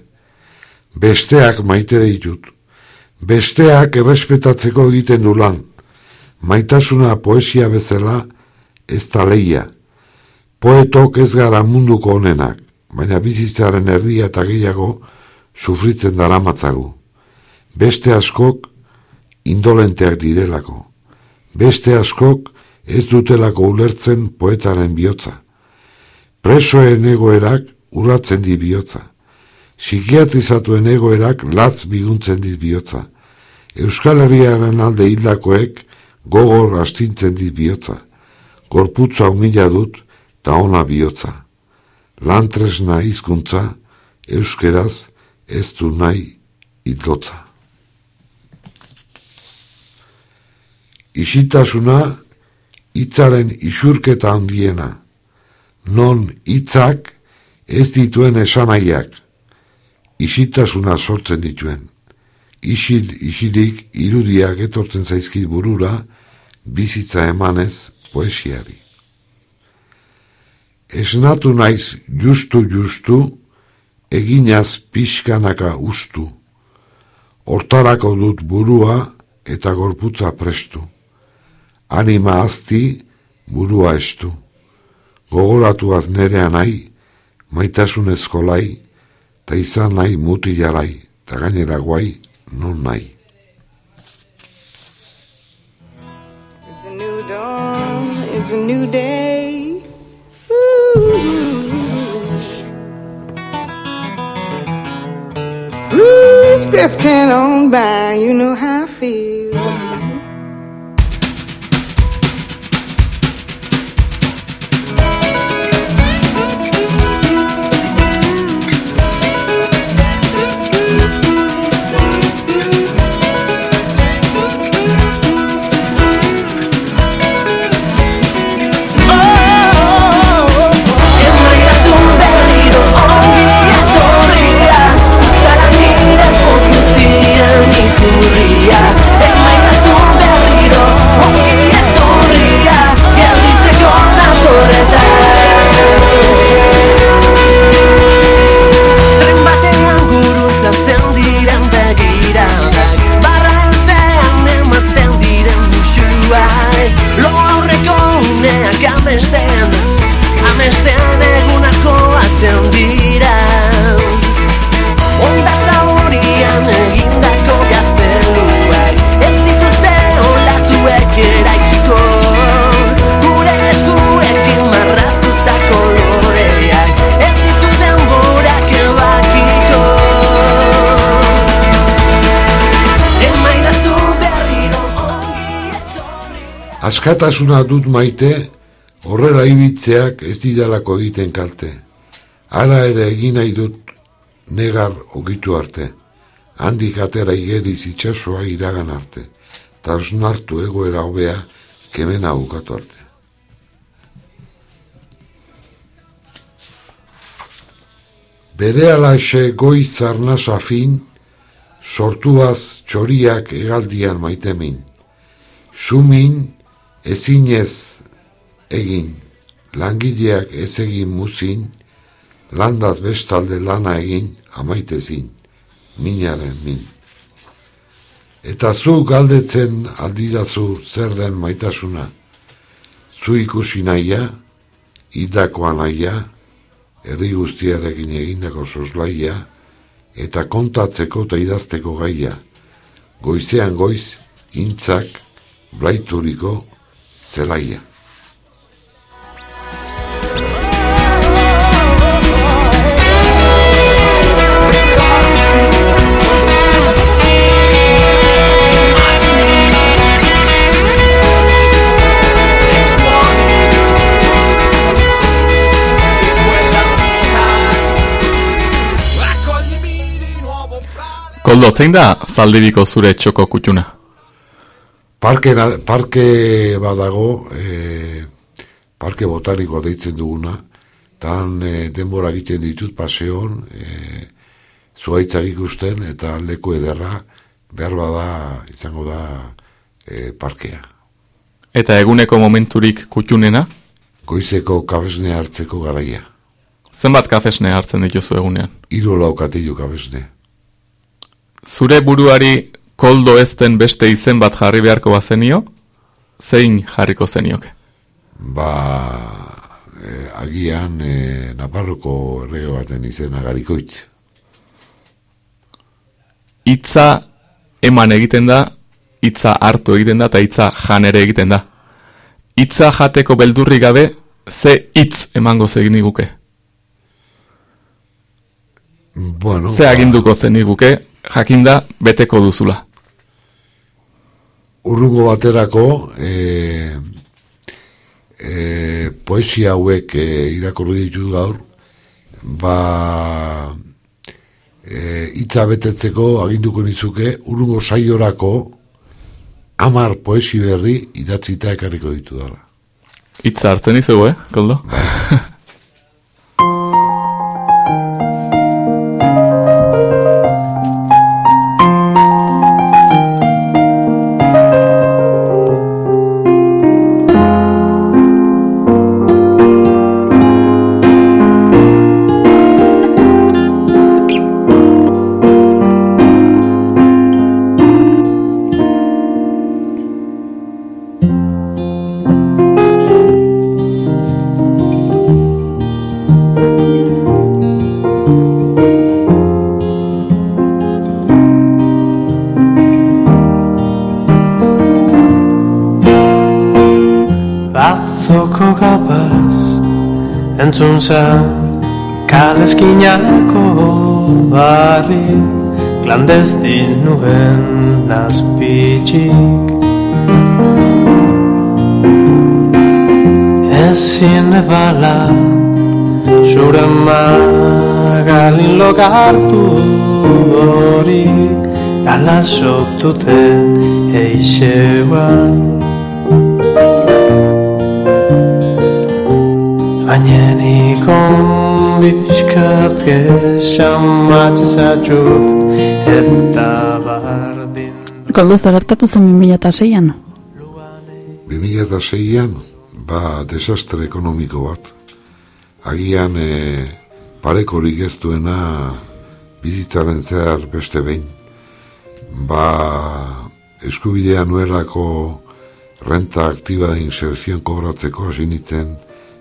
Besteak maite ditut. Besteak errespetatzeko egiten du lan. Maitasuna poesia bezala ez da leia. Poetok ez gara munduko honenak, baina bizitzaren erdia eta gehiago sufritzen daramatzagu. Beste askok indolenteak direlako. Beste askok ez dutelako ulertzen poetaren bihotza. Presoen egoerak urratzen di bihotza. Psikiatrizatuen egoerak latz biguntzen dit bihotza. Euskal Herriaren alde hildakoek gogor astintzen dit bihotza. Gorputza humila dut eta ona bihotza. Lantresna hizkuntza euskeraz ez du nahi hildotza. Isitasuna hitzaren isurketa handiena, non hitzak ez dituen esanaiak, isitasuna sortzen dituen. Isil, isilik irudiak etortzen zaizkit burura, bizitza emanez poesiari. Esnatu naiz justu justu, eginaz pixkanaka ustu. Hortarako dut burua eta gorputza prestu. Anima azti, burua estu. Gogoratuaz nerea nahi, maitasun eskolai, ta izan nahi mutilarai, ta gainera guai, non nahi. It's a new dawn, it's a new day. Drifting on by, you know how I feel. Askatasuna dut maite, horrela ibitzeak ez didalako egiten kalte. Ara ere egin nahi dut negar ogitu arte. Handik atera igeriz itxasoa iragan arte. Ta osnartu egoera hobea kemena bukatu arte. Bere alaxe goiz arnaz afin, sortuaz txoriak egaldian maitemin. Sumin ezinez egin, langileak ez egin muzin, landaz bestalde lana egin amaitezin, minaren min. Eta zu galdetzen aldidazu zer den maitasuna, zu ikusi naia, idako naia, herri guztiarekin egindako soslaia, eta kontatzeko eta idazteko gaia, goizean goiz, intzak, blaituriko, zelaia. Koldo, zein da zaldibiko zure txoko kutxuna? Parke, parke badago, e, parke botanikoa deitzen duguna, tan e, denbora egiten ditut paseon, e, zuaitzak ikusten eta leku ederra, behar bada izango da e, parkea. Eta eguneko momenturik kutxunena? Goizeko kabesne hartzeko garaia. Zenbat kafesne hartzen dituzu egunean? Hiru laukatilu kabesne. Zure buruari koldo ezten beste izen bat jarri beharko bazenio? Zein jarriko zenioke? Ba, e, agian e, Naparroko errege baten izena garikoitz. Hitza eman egiten da, hitza hartu egiten da eta hitza jan ere egiten da. Hitza jateko beldurri gabe, ze hitz emango zeniguke? Bueno, Ze aginduko zeniguke, jakinda beteko duzula. Urrungo baterako e, e, poesia hauek e, irakurri ditut gaur ba e, hitza betetzeko aginduko nizuke urrungo saiorako amar poesi berri idatzita ekarriko ditu dara. Hitza hartzen dizugu, eh, koldo? Batzoko Entzun zen Kaleskinako barri Klandestin nuen nazpitxik Ezin ebala Zure magalin logartu hori Gala sotute eixeuan Baina ikon bizkat gesan matzazatxut eta bardin Koldo zagertatu zen 2006an. 2006an, ba, desastre ekonomiko bat. Agian e, parekorik ez duena bizitzaren zehar beste behin. Ba, eskubidea nuelako renta aktiba de inserzion kobratzeko hasi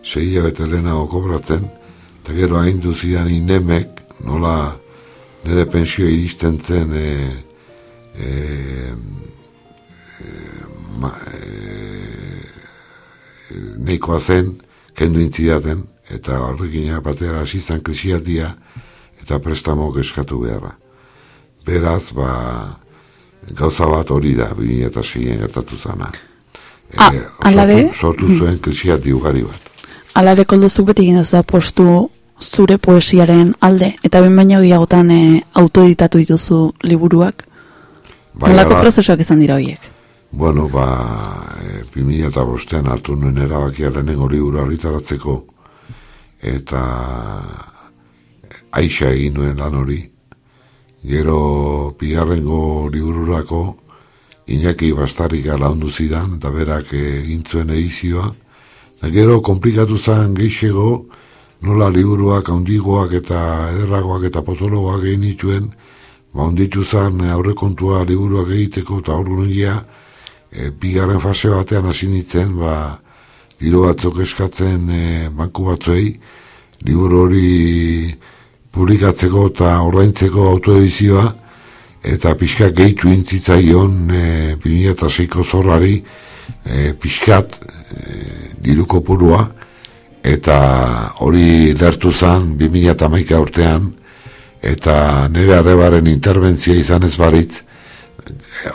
sei hilabete lehenago kobratzen, eta gero hain duzidan inemek, nola nire pensio iristen zen e, e, ma, e, neikoa zen, kendu intzidaten, eta horrekin batera hasi zen krisialdia eta prestamok eskatu beharra. Beraz, ba, gauza bat hori da, 2006 gertatu zana. Ah, eh, alare? sortu, sortu zuen krisiati ugari bat. Alare kolduzuk beti egin duzu postu zure poesiaren alde, eta ben baino gehiagotan e, autoeditatu dituzu liburuak. Bai, Nolako ala- prozesuak izan dira horiek? Bueno, ba, e, 2005 an hartu nuen erabakia lehenengo liburu argitaratzeko eta aixa egin nuen lan hori. Gero bigarrengo libururako Iñaki Bastarrika laundu zidan eta berak egin zuen edizioa. Gero komplikatu zen geixego nola liburuak handigoak eta ederragoak eta potologoak egin dituen, ba onditu zen aurrekontua liburuak egiteko eta aurrunia e, bigarren fase batean hasi nintzen, ba, diru batzuk eskatzen e, banku batzuei, liburu hori publikatzeko eta ordaintzeko autoedizioa, eta pixka gehitu intzitzaion e, 2006ko zorrari e, pixkat diru kopurua, eta hori lertu zen 2008 urtean, eta nire arrebaren interbentzia izan ez baritz,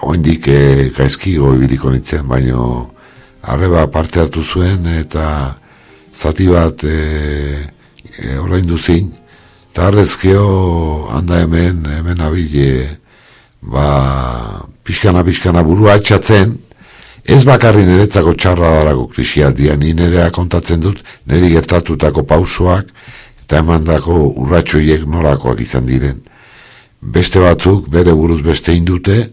oindik e, gaizkigo ibiliko nintzen, baino arreba parte hartu zuen eta zati bat e, e, oraindu zin, eta arrezkeo handa hemen, hemen abile, ba, pixkana pixkana burua etxatzen, ez bakarri niretzako txarra darako krisialdia, ni nerea kontatzen dut, niri gertatutako pausoak, eta emandako urratxoiek nolakoak izan diren. Beste batzuk, bere buruz beste indute,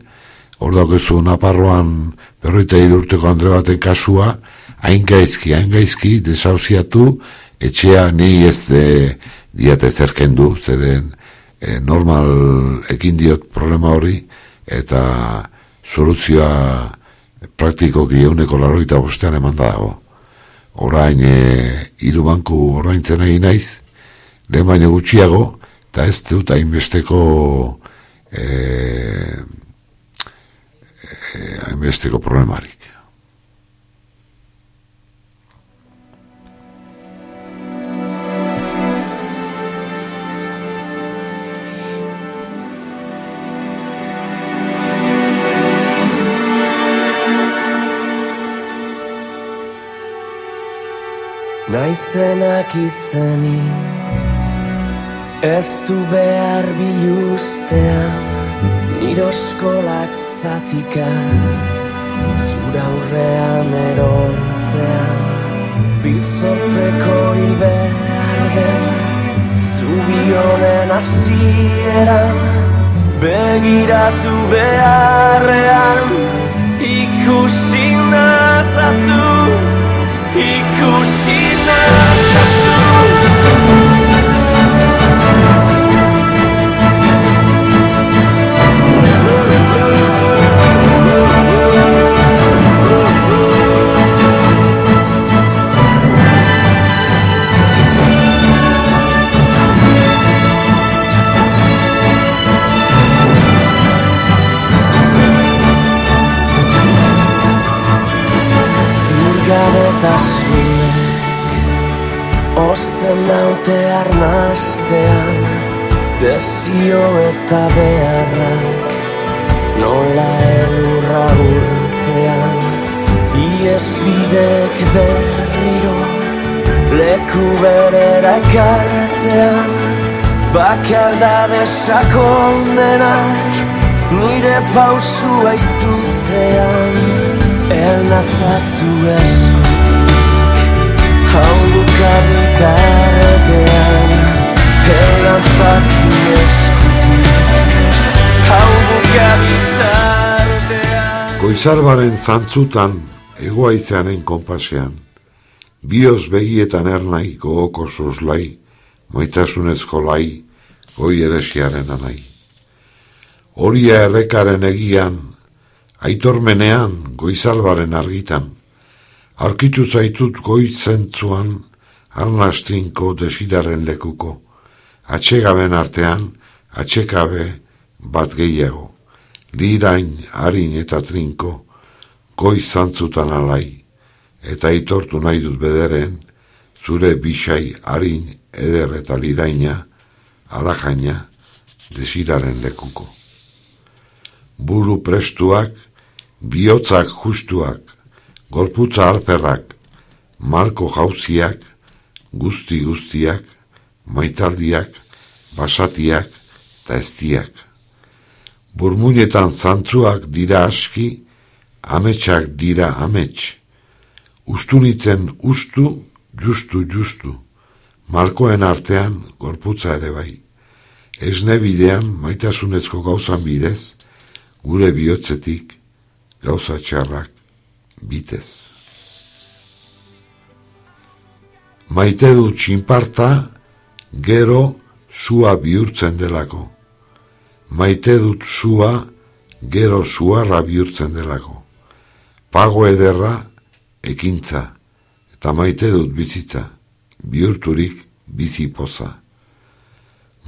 hor daukezu Naparroan berroita irurteko Andre baten kasua, hain gaizki, hain gaizki, desauziatu, etxea ni ez de, diate zerkendu, zeren e, normal ekin diot problema hori, eta soluzioa praktikoki euneko laroita bostean eman da dago. Orain e, hiru banku oraintzen egin naiz, lehen baino gutxiago, eta ez dut hainbesteko e, e, hainbesteko problemarik. Naizenak izenik Ez du behar biluztean Niro eskolak zatika. Zura aurrean erortzean Biztotzeko hil behar den. Zubi honen hasieran Begiratu beharrean Ikusi nazazu 引っしなさそう Zirgabetasunek Osten naute arnastean Desio eta beharrak Nola elurra urtzean. Iez bidek berriro Leku berera ekartzean Bakar da desakondenak Nire pausua izutzean El nazaztu eskutik Hau bukabitarretean El nazaztu eskutik Hau bukabitarretean Goizarbaren zantzutan, egoaitzeanen konpasean, bioz begietan ernai, gogoko soslai, maitasunezko lai, goi eresiaren anai. Horia errekaren egian, aitormenean, goizalbaren argitan, aurkitu zaitut goitzentzuan, arnastinko desiraren lekuko, atxegaben artean, atxekabe bat gehiago, lirain, harin eta trinko, goiz zantzutan alai, eta aitortu nahi dut bederen, zure bisai, harin, eder eta liraina, alajaina, desiraren lekuko. Buru prestuak, bihotzak justuak, Gorputza alperrak, malko jauziak, guzti guztiak, maitaldiak, basatiak eta eztiak. Burmuinetan zantzuak dira aski, ametsak dira amets. Ustunitzen ustu, justu, justu. Malkoen artean gorputza ere bai. Esne bidean maitasunezko gauzan bidez, gure bihotzetik gauza txarrak bitez. Maite dut txinparta, gero sua bihurtzen delako. Maite dut sua, gero suarra bihurtzen delako. Pago ederra, ekintza, eta maite dut bizitza, bihurturik bizi poza.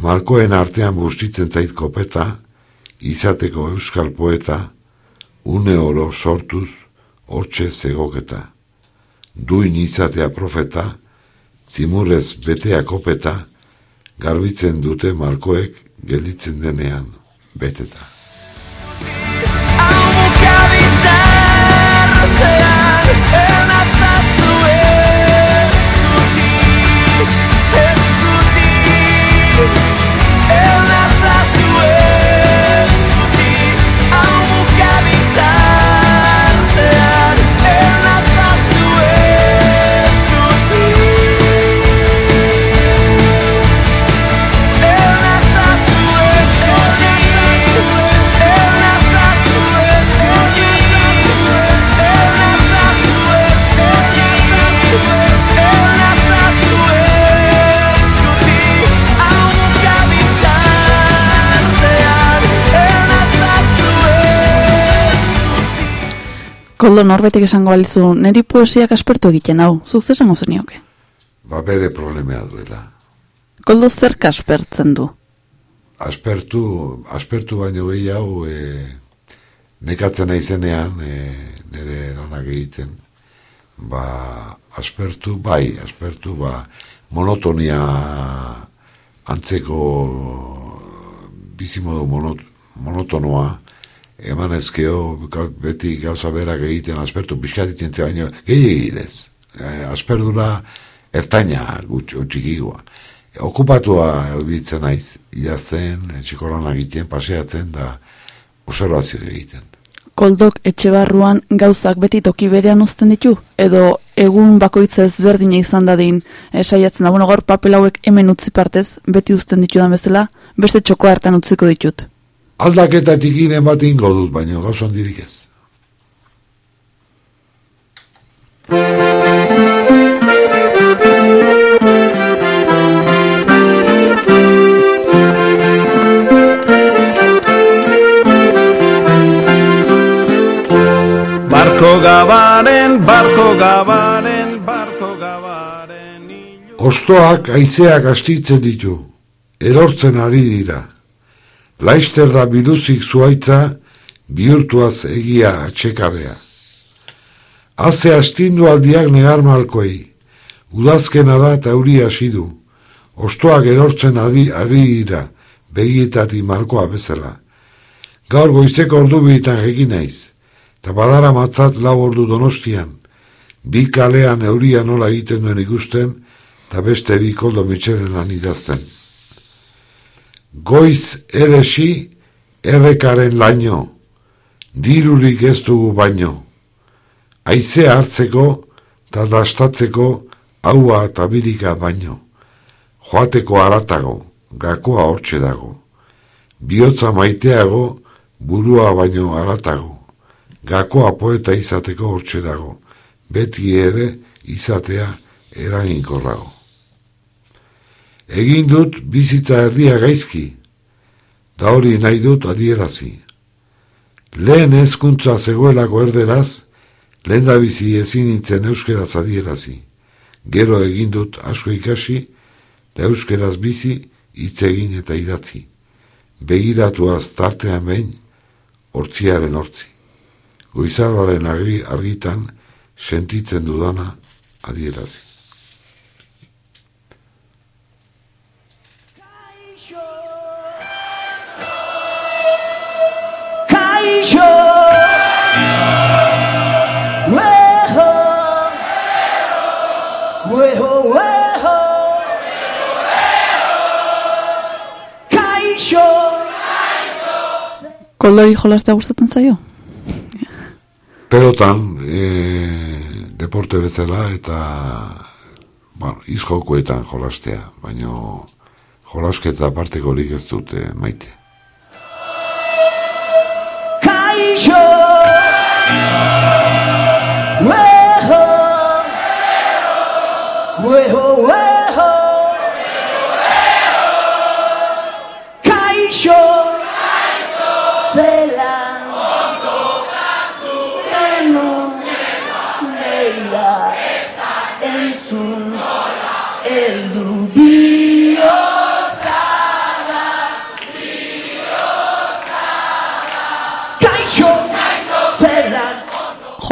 Markoen artean bustitzen zait kopeta, izateko euskal poeta, une oro sortuz, hortxe zegoketa. Duin izatea profeta, zimurrez betea kopeta, garbitzen dute markoek gelditzen denean beteta. Koldo norbetek esango balizu, neri poesiak aspertu egiten hau, zuk esango zenioke? Ba bere problemea duela. Koldo zer kaspertzen du? Aspertu, aspertu baino gehiago e, nekatzen naizenean e, nire lanak egiten. Ba, aspertu, bai, aspertu, ba, monotonia antzeko bizimodu monot, monotonoa, eman ezkeo beti gauza berak egiten aspertu pixkatitzen ze baino gehi egidez. E, asperdura ertaina txikigua. Okupatua bitzen naiz, idazten, txikoran egiten, paseatzen, da observazio egiten. Koldok etxe barruan gauzak beti toki berean uzten ditu? Edo egun bakoitza ezberdina izan dadin esaiatzen da, bueno, gaur papel hauek hemen utzi partez, beti uzten ditu bezala, beste txoko hartan utziko ditut. Aldaketa tikinen bat ingo dut, baina gauza handirik ez. Barko gabaren, barko gabaren, barko gabaren Ostoak aizeak astitzen ditu, erortzen ari dira. Laister da biluzik zuaitza, bihurtuaz egia atxekabea. Haze astindu aldiak negar malkoei, udazkena da eta euri hasi du. Ostoak erortzen adi, ari dira, begietati malkoa bezala. Gaur goizeko ordu bitan egin naiz, eta badara matzat lau ordu donostian, bi kalean euria nola egiten duen ikusten, eta beste bi koldo mitxeren lan idazten. Goiz edesi errekaren laino, dirurik ez dugu baino. Aize hartzeko eta dastatzeko haua eta birika baino. Joateko aratago, gakoa hortxe dago. Biotza maiteago, burua baino aratago. Gakoa poeta izateko hortxe dago. Beti ere izatea eraginkorrago. Egin dut bizitza erdia gaizki, da hori nahi dut adierazi. Lehen ezkuntza zegoelako erderaz, lehen da bizi ezin itzen euskeraz adierazi. Gero egin dut asko ikasi, da euskeraz bizi hitz egin eta idatzi. Begiratuaz tartean behin, hortziaren hortzi. Goizarbaren argitan, sentitzen dudana adierazi. Asia. Leho. Leho. Leho. Kaixo. Kolori jolaztea gustatzen zaio? Pelotan, e, deporte bezala eta bueno, izjokoetan jolastea, baina jolasketa aparteko ez dute maite. Kaixo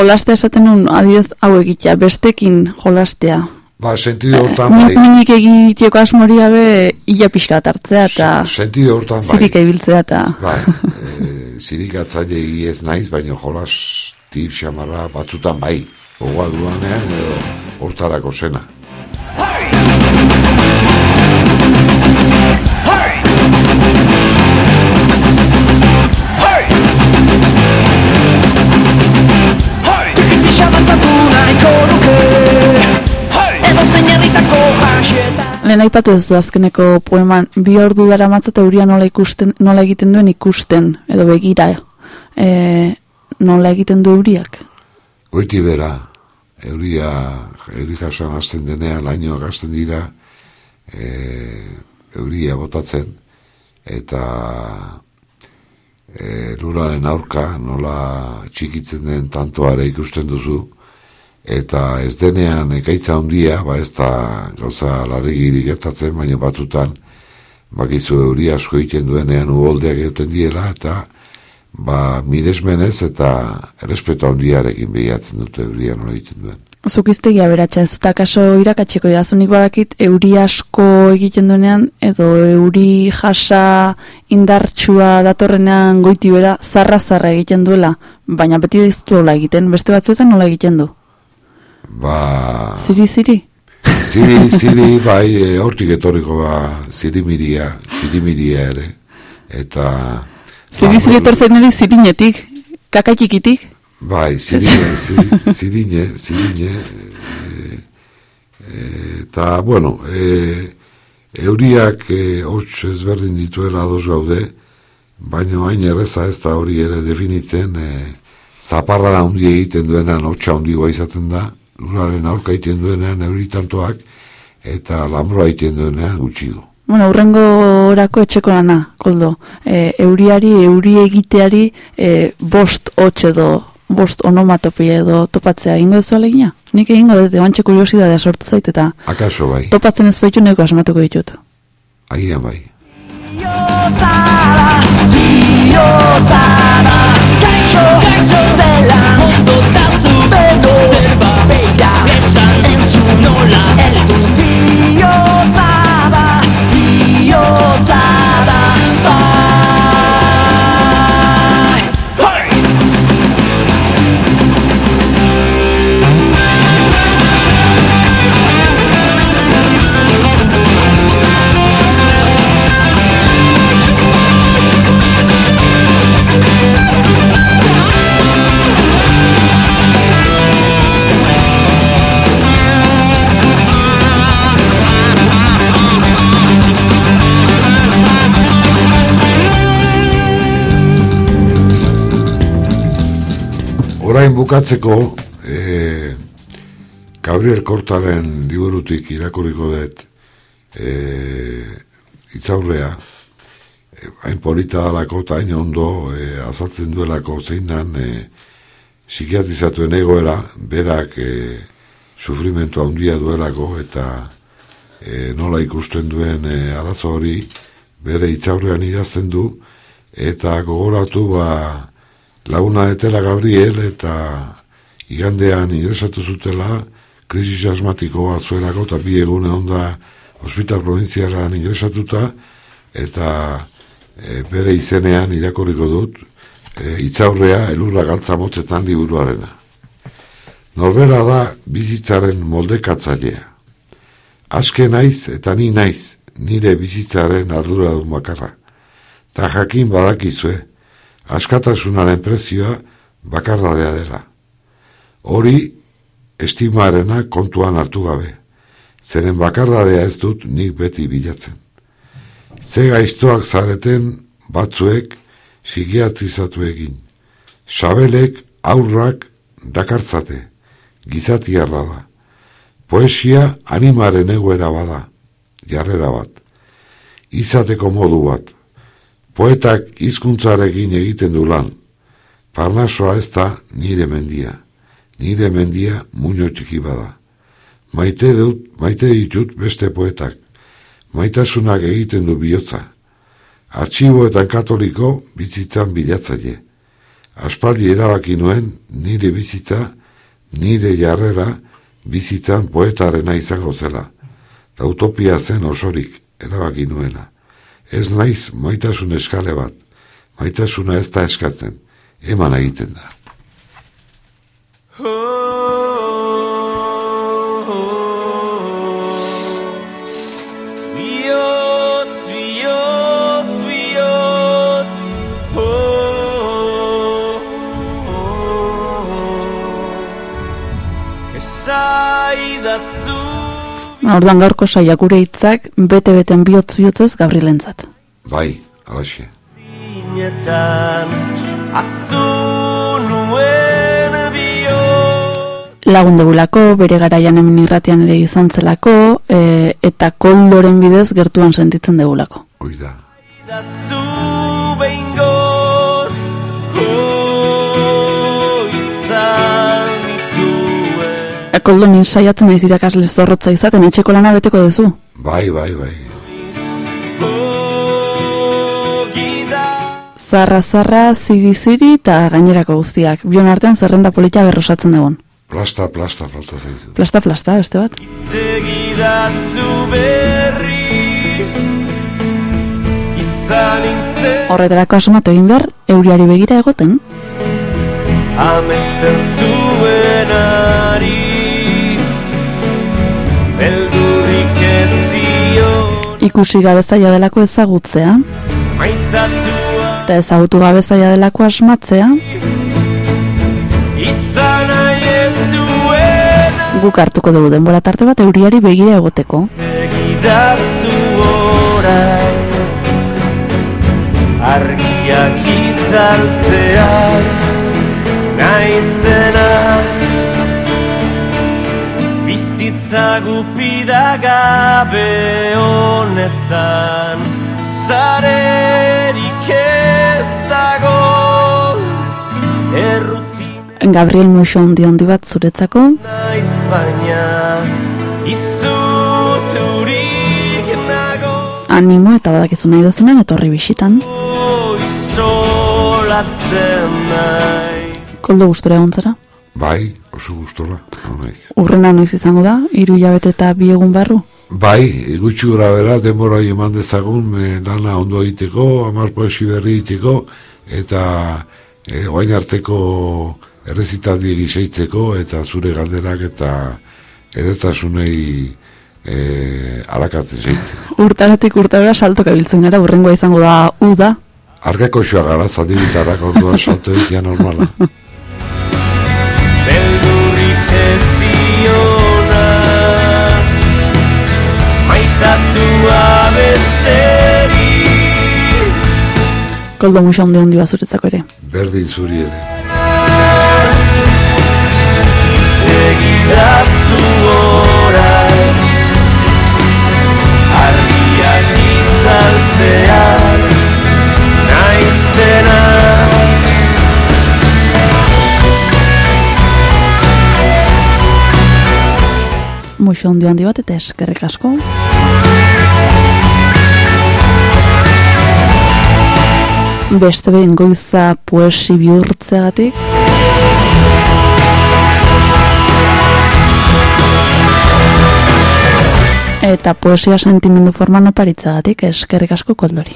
Jolastea esaten nun, adiez hau egitea, bestekin jolastea. Ba, sentido hortan, Min- bai, Minik egitieko asmoria be, ila pixka hartzea eta sentido hortan, bai. zirika ibiltzea eta... Bai, e, zirikatzaile ez naiz, baina jolas tip xamarra batzutan bai. Gogoa duanean edo hortarako zena. Tikitisa Lehen aipatu ez du azkeneko poeman, bi ordu dara matzat euria nola, ikusten, nola egiten duen ikusten, edo begira, e, nola egiten du euriak. Goiti bera, euria, euri jasoan hasten denean, lainoak hasten dira, e, euria botatzen, eta e, luraren aurka, nola txikitzen den tantoare ikusten duzu, eta ez denean ekaitza handia, ba ez da gauza larrigirik gertatzen, baina batutan, bakizu euri asko egiten duenean uholdeak egiten diela, eta ba miresmenez eta errespeto handiarekin behiatzen dute euria nola egiten duen. Zukiztegia beratxa ez eta kaso irakatseko idazunik badakit euri asko egiten duenean edo euri jasa indartsua datorrenean goiti bera zarra-zarra egiten duela, baina beti ez duela egiten, beste batzuetan nola egiten du. Ba, Ziri-ziri? ziri, ziri, bai, e, hortik etorriko ba, zirimiria, zirimiria ere, eta... Ziri-ziri ba, etortzen niri zirinetik, kakaikikitik? Bai, zirine, ziri- zirine, zirine, e, e, eta, bueno, e, euriak e, hots ezberdin dituela ados gaude, baina hain erreza ez da hori ere definitzen, e, zaparra handi egiten duenan hotsa handigoa izaten da, luraren aurka egiten duenean euri tantoak, eta lambroa egiten duenean gutxigo. Bueno, urrengo orako etxeko lana, koldo. E, euriari, euri egiteari e, bost hotx edo bost onomatopia edo topatzea egingo duzu alegina? Nik egingo dut, ebantxe kuriosidadea sortu zait eta Akaso bai, topatzen ez baitu neko asmatuko ditut. agian bai. Bihotzara, bihotzara Kaixo, kaixo zela Ondo dauzu beno Zerba, Orain bukatzeko, e, Gabriel Kortaren liburutik irakurriko dut e, itzaurrea, e, hain polita dalako eta hain ondo e, azaltzen duelako zein dan e, psikiatrizatuen egoera, berak e, sufrimentu handia duelako eta e, nola ikusten duen e, arazo hori bere itzaurrean idazten du eta gogoratu ba laguna etela Gabriel eta igandean ingresatu zutela krisis asmatiko bat zuelako eta bi egune onda hospital provinzialan ingresatuta eta e, bere izenean irakorriko dut e, itzaurrea elurra galtza motzetan liburuarena. Norbera da bizitzaren moldekatzailea. Aske naiz eta ni naiz nire bizitzaren arduradun bakarra. Ta jakin badakizue, askatasunaren prezioa bakardadea dela. Hori, estimarena kontuan hartu gabe. Zeren bakardadea ez dut nik beti bilatzen. Ze gaiztoak zareten batzuek psikiatrizatu egin. Sabelek aurrak dakartzate, gizatiarra da. Poesia animaren egoera bada, jarrera bat. Izateko modu bat. Poetak hizkuntzarekin egiten du lan. Parnasoa ez da nire mendia. Nire mendia muño txiki bada. Maite dut, maite ditut beste poetak. Maitasunak egiten du bihotza. Artxiboetan katoliko bizitzan bilatzaile. Aspaldi erabaki nuen nire bizitza, nire jarrera bizitzan poetarena izango zela. Ta utopia zen osorik erabaki nuena. Ez naiz maitasun eskale bat. Maitasuna ez da eskatzen. Eman egiten da. Ordan gaurko saia gure hitzak bete-beten bihotz bihotzez Gabrielentzat. Bai, alaxe. Zinetan Aztu nuen bihotz Lagun degulako, bere garaian hemen irratian ere izan zelako, e, eta koldoren bidez gertuan sentitzen degulako. Hoi da. Koldo saiatzen naiz irakasle zorrotza izaten, etxeko lana beteko duzu. Bai, bai, bai. Zarra, zarra, ziri, ziri, eta gainerako guztiak. Bion artean zerrenda polita berrosatzen dugun. Plasta, plasta falta zaizu. Plasta, plasta, beste bat. Horretarako asmatu egin behar, euriari begira egoten. Amesten zuenari Ikusi gabezaia delako ezagutzea, eta ezagutu gabezaia delako asmatzea, guk hartuko dugu denbora tarte bat euriari begira egoteko. Argiak itzaltzean Naizenaz Bizitza gupida gabe honetan Zarerik ez dago Errutin Gabriel Muxo handi handi bat zuretzako, naiz baina Izuturik nago animo eta badakizu nahi duzunen etorri bisitan. Isolatzen nahi Koldo gustora egon zara. Bai, oso gustora, hau naiz. Urrena noiz izango da, hiru hilabete eta bi egun barru. Bai, gutxi gura bera, denbora eman dezagun e, lana ondo egiteko, amar poesi berri egiteko, eta e, oain arteko errezitaldi egizeitzeko, eta zure galderak eta edetasunei e, alakatzen zeitzeko. Urtaratik urtara saltoka biltzen gara, urrengoa izango da uda. Argako xoa gara, zaldi bitarrak orduan salto egitea normala. Maitatua besteri Koldo Muxo handi handi bat zuretzako ere. Berdin zuri ere. Segidazu orain Argiak itzaltzean Naizena Muxo handi handi bat eta eskerrik asko. Beste behin goiza poesi bihurtzeagatik. Eta poesia sentimendu forman oparitzagatik eskerrik asko koldori.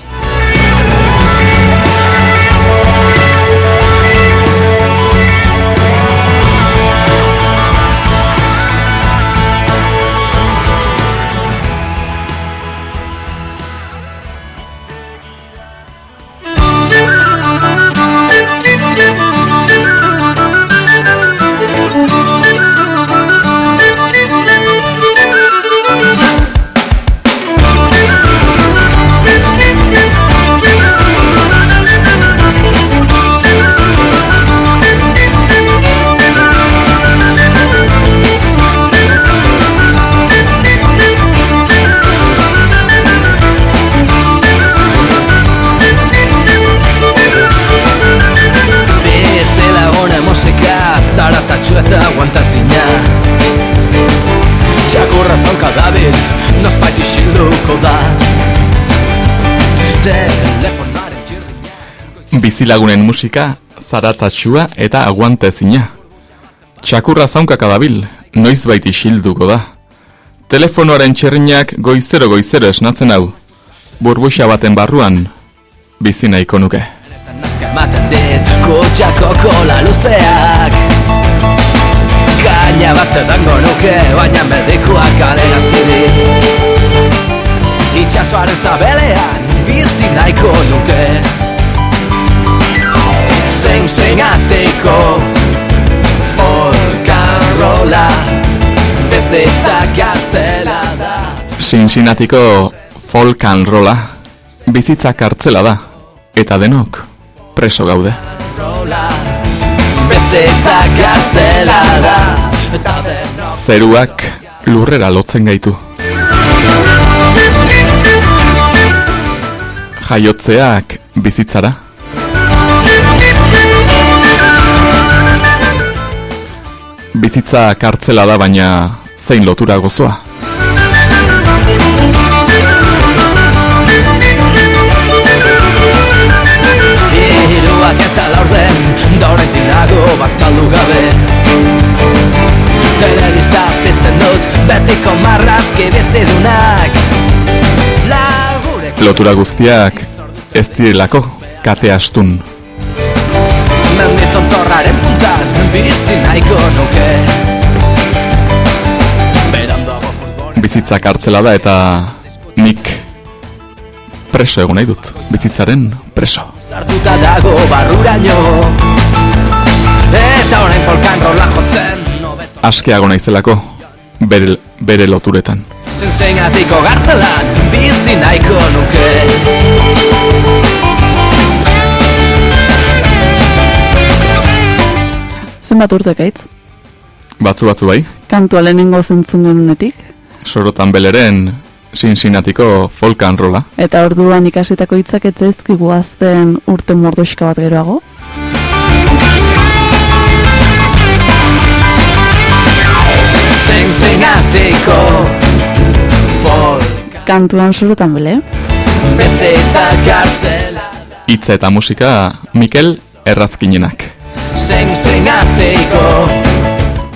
Bizilagunen musika, zaratatxua eta aguante ezina. Txakurra zaunkak adabil, noiz baiti isilduko da. Telefonoaren txerrinak goizero goizero esnatzen hau. Burbuxa baten barruan, bizi nahiko nuke. Nazka ematen dit kutxako kola luzeak Kaina bat edango nuke, baina medikuak kalera zidit Itxasoaren zabelean, bizi nahiko nuke Zein zein ateko, folkan rola Bezitza gartzela da Cincinnatiko folk and rolla, bizitza kartzela da, eta denok preso gaude. rola Bezitza gartzela da Eta denok Zeruak lurrera lotzen gaitu. Jaiotzeak bizitzara. Bizitza kartzela da baina zein lotura gozoa. Hiruak eta laurden Daurek dinago bazkaldu gabe Telebista pizten dut Betiko marrazki bizidunak Lotura guztiak ez direlako kate astun. Mendi tontorraren puntan Bizi nahiko nuke Bizitza kartzela da eta nik preso egon nahi dut. Bizitzaren preso. Sartuta dago barruraino Eta orain folkan rola jotzen Askeago naizelako bere, bere loturetan. zen zeinatiko gartzelan Bizi nahiko Zenbat urte gaitz? Batzu batzu bai, Kantua lehenengo zentzun genunetik. sorotan beleren Cincinnatiko folk and rolla. Eta orduan ikasitako hitzak ez zaizkigu azten urte mordoxka bat geroago. Zein zeinatiko Folk Kantuan sorotan bele. Bezitza gartzela Hitza eta musika Mikel Errazkinenak. Zein zeinatiko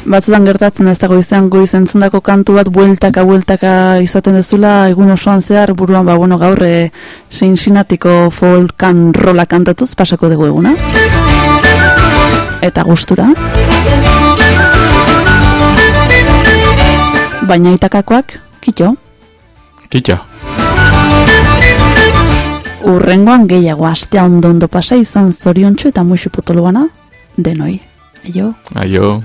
Batzutan gertatzen ez dago izan goiz entzundako kantu bat bueltaka bueltaka izaten dezula egun osoan zehar buruan ba bueno gaur e, Cincinnatiko folkan rola kantatuz pasako dugu eguna. Eta gustura. Baina itakakoak, kito, Kitxo. urrengoan gehiago astea ondo ondo pasa izan zoriontsu eta muixu potoloana denoi. Aio. Aio.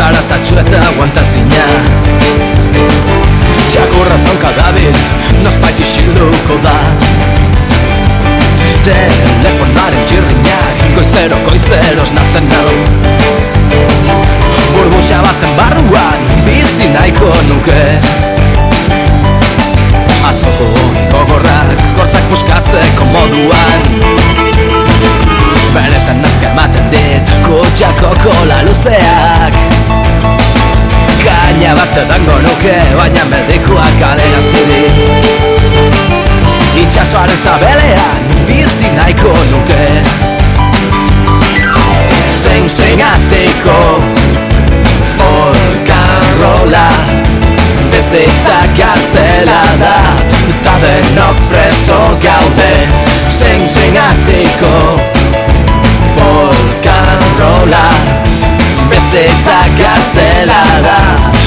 Zaratatxu eta guantazina Txakurra zaunka dabil Nospait isilduko da. Telefonaren txirriñak Goizero, goizero esnatzen nau. Burbuxa baten barruan Bizi nahiko nuke. Atzoko hori gogorrak Gortzak puskatzeko moduan. Benetan nazka ematen dit Kutxako kola luzeak Kaina bat edango nuke Baina medikuak kalera zidit Itxasoaren zabelean Bizi nahiko nuke. Zein zein ateko Folkan rola Bizitza gartzela da Eta denok preso gaude. Zein zein ateko Volkan rola Bizitza gartzela da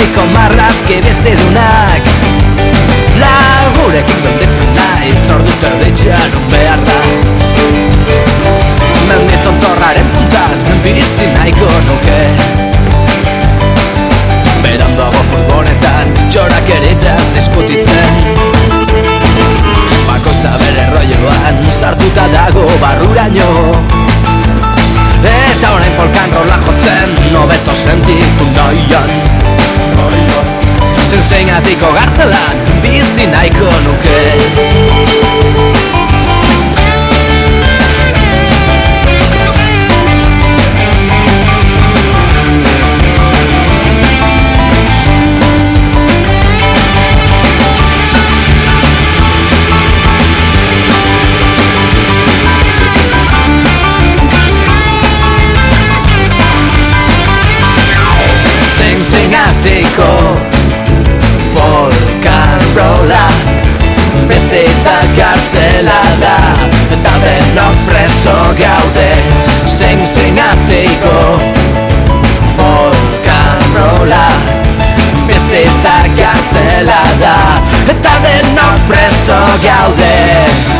dut Betiko marrazki bizidunak Lagurekin gelditzen nahi Zordu territxean behar da. Menditon torraren puntan Bizi nahiko nuke. Beran dago furgonetan Txorak eritaz diskutitzen. Bakoitza bere rolloan Sartuta dago barruraino. Eta orain polkan rola jotzen Nobeto sentitu nahian Zen zein atiko gartzelan Bizi nahiko nuke zo gaude zein zein arteiko Folkanrola bizitzar gartzela da eta denok preso gaude.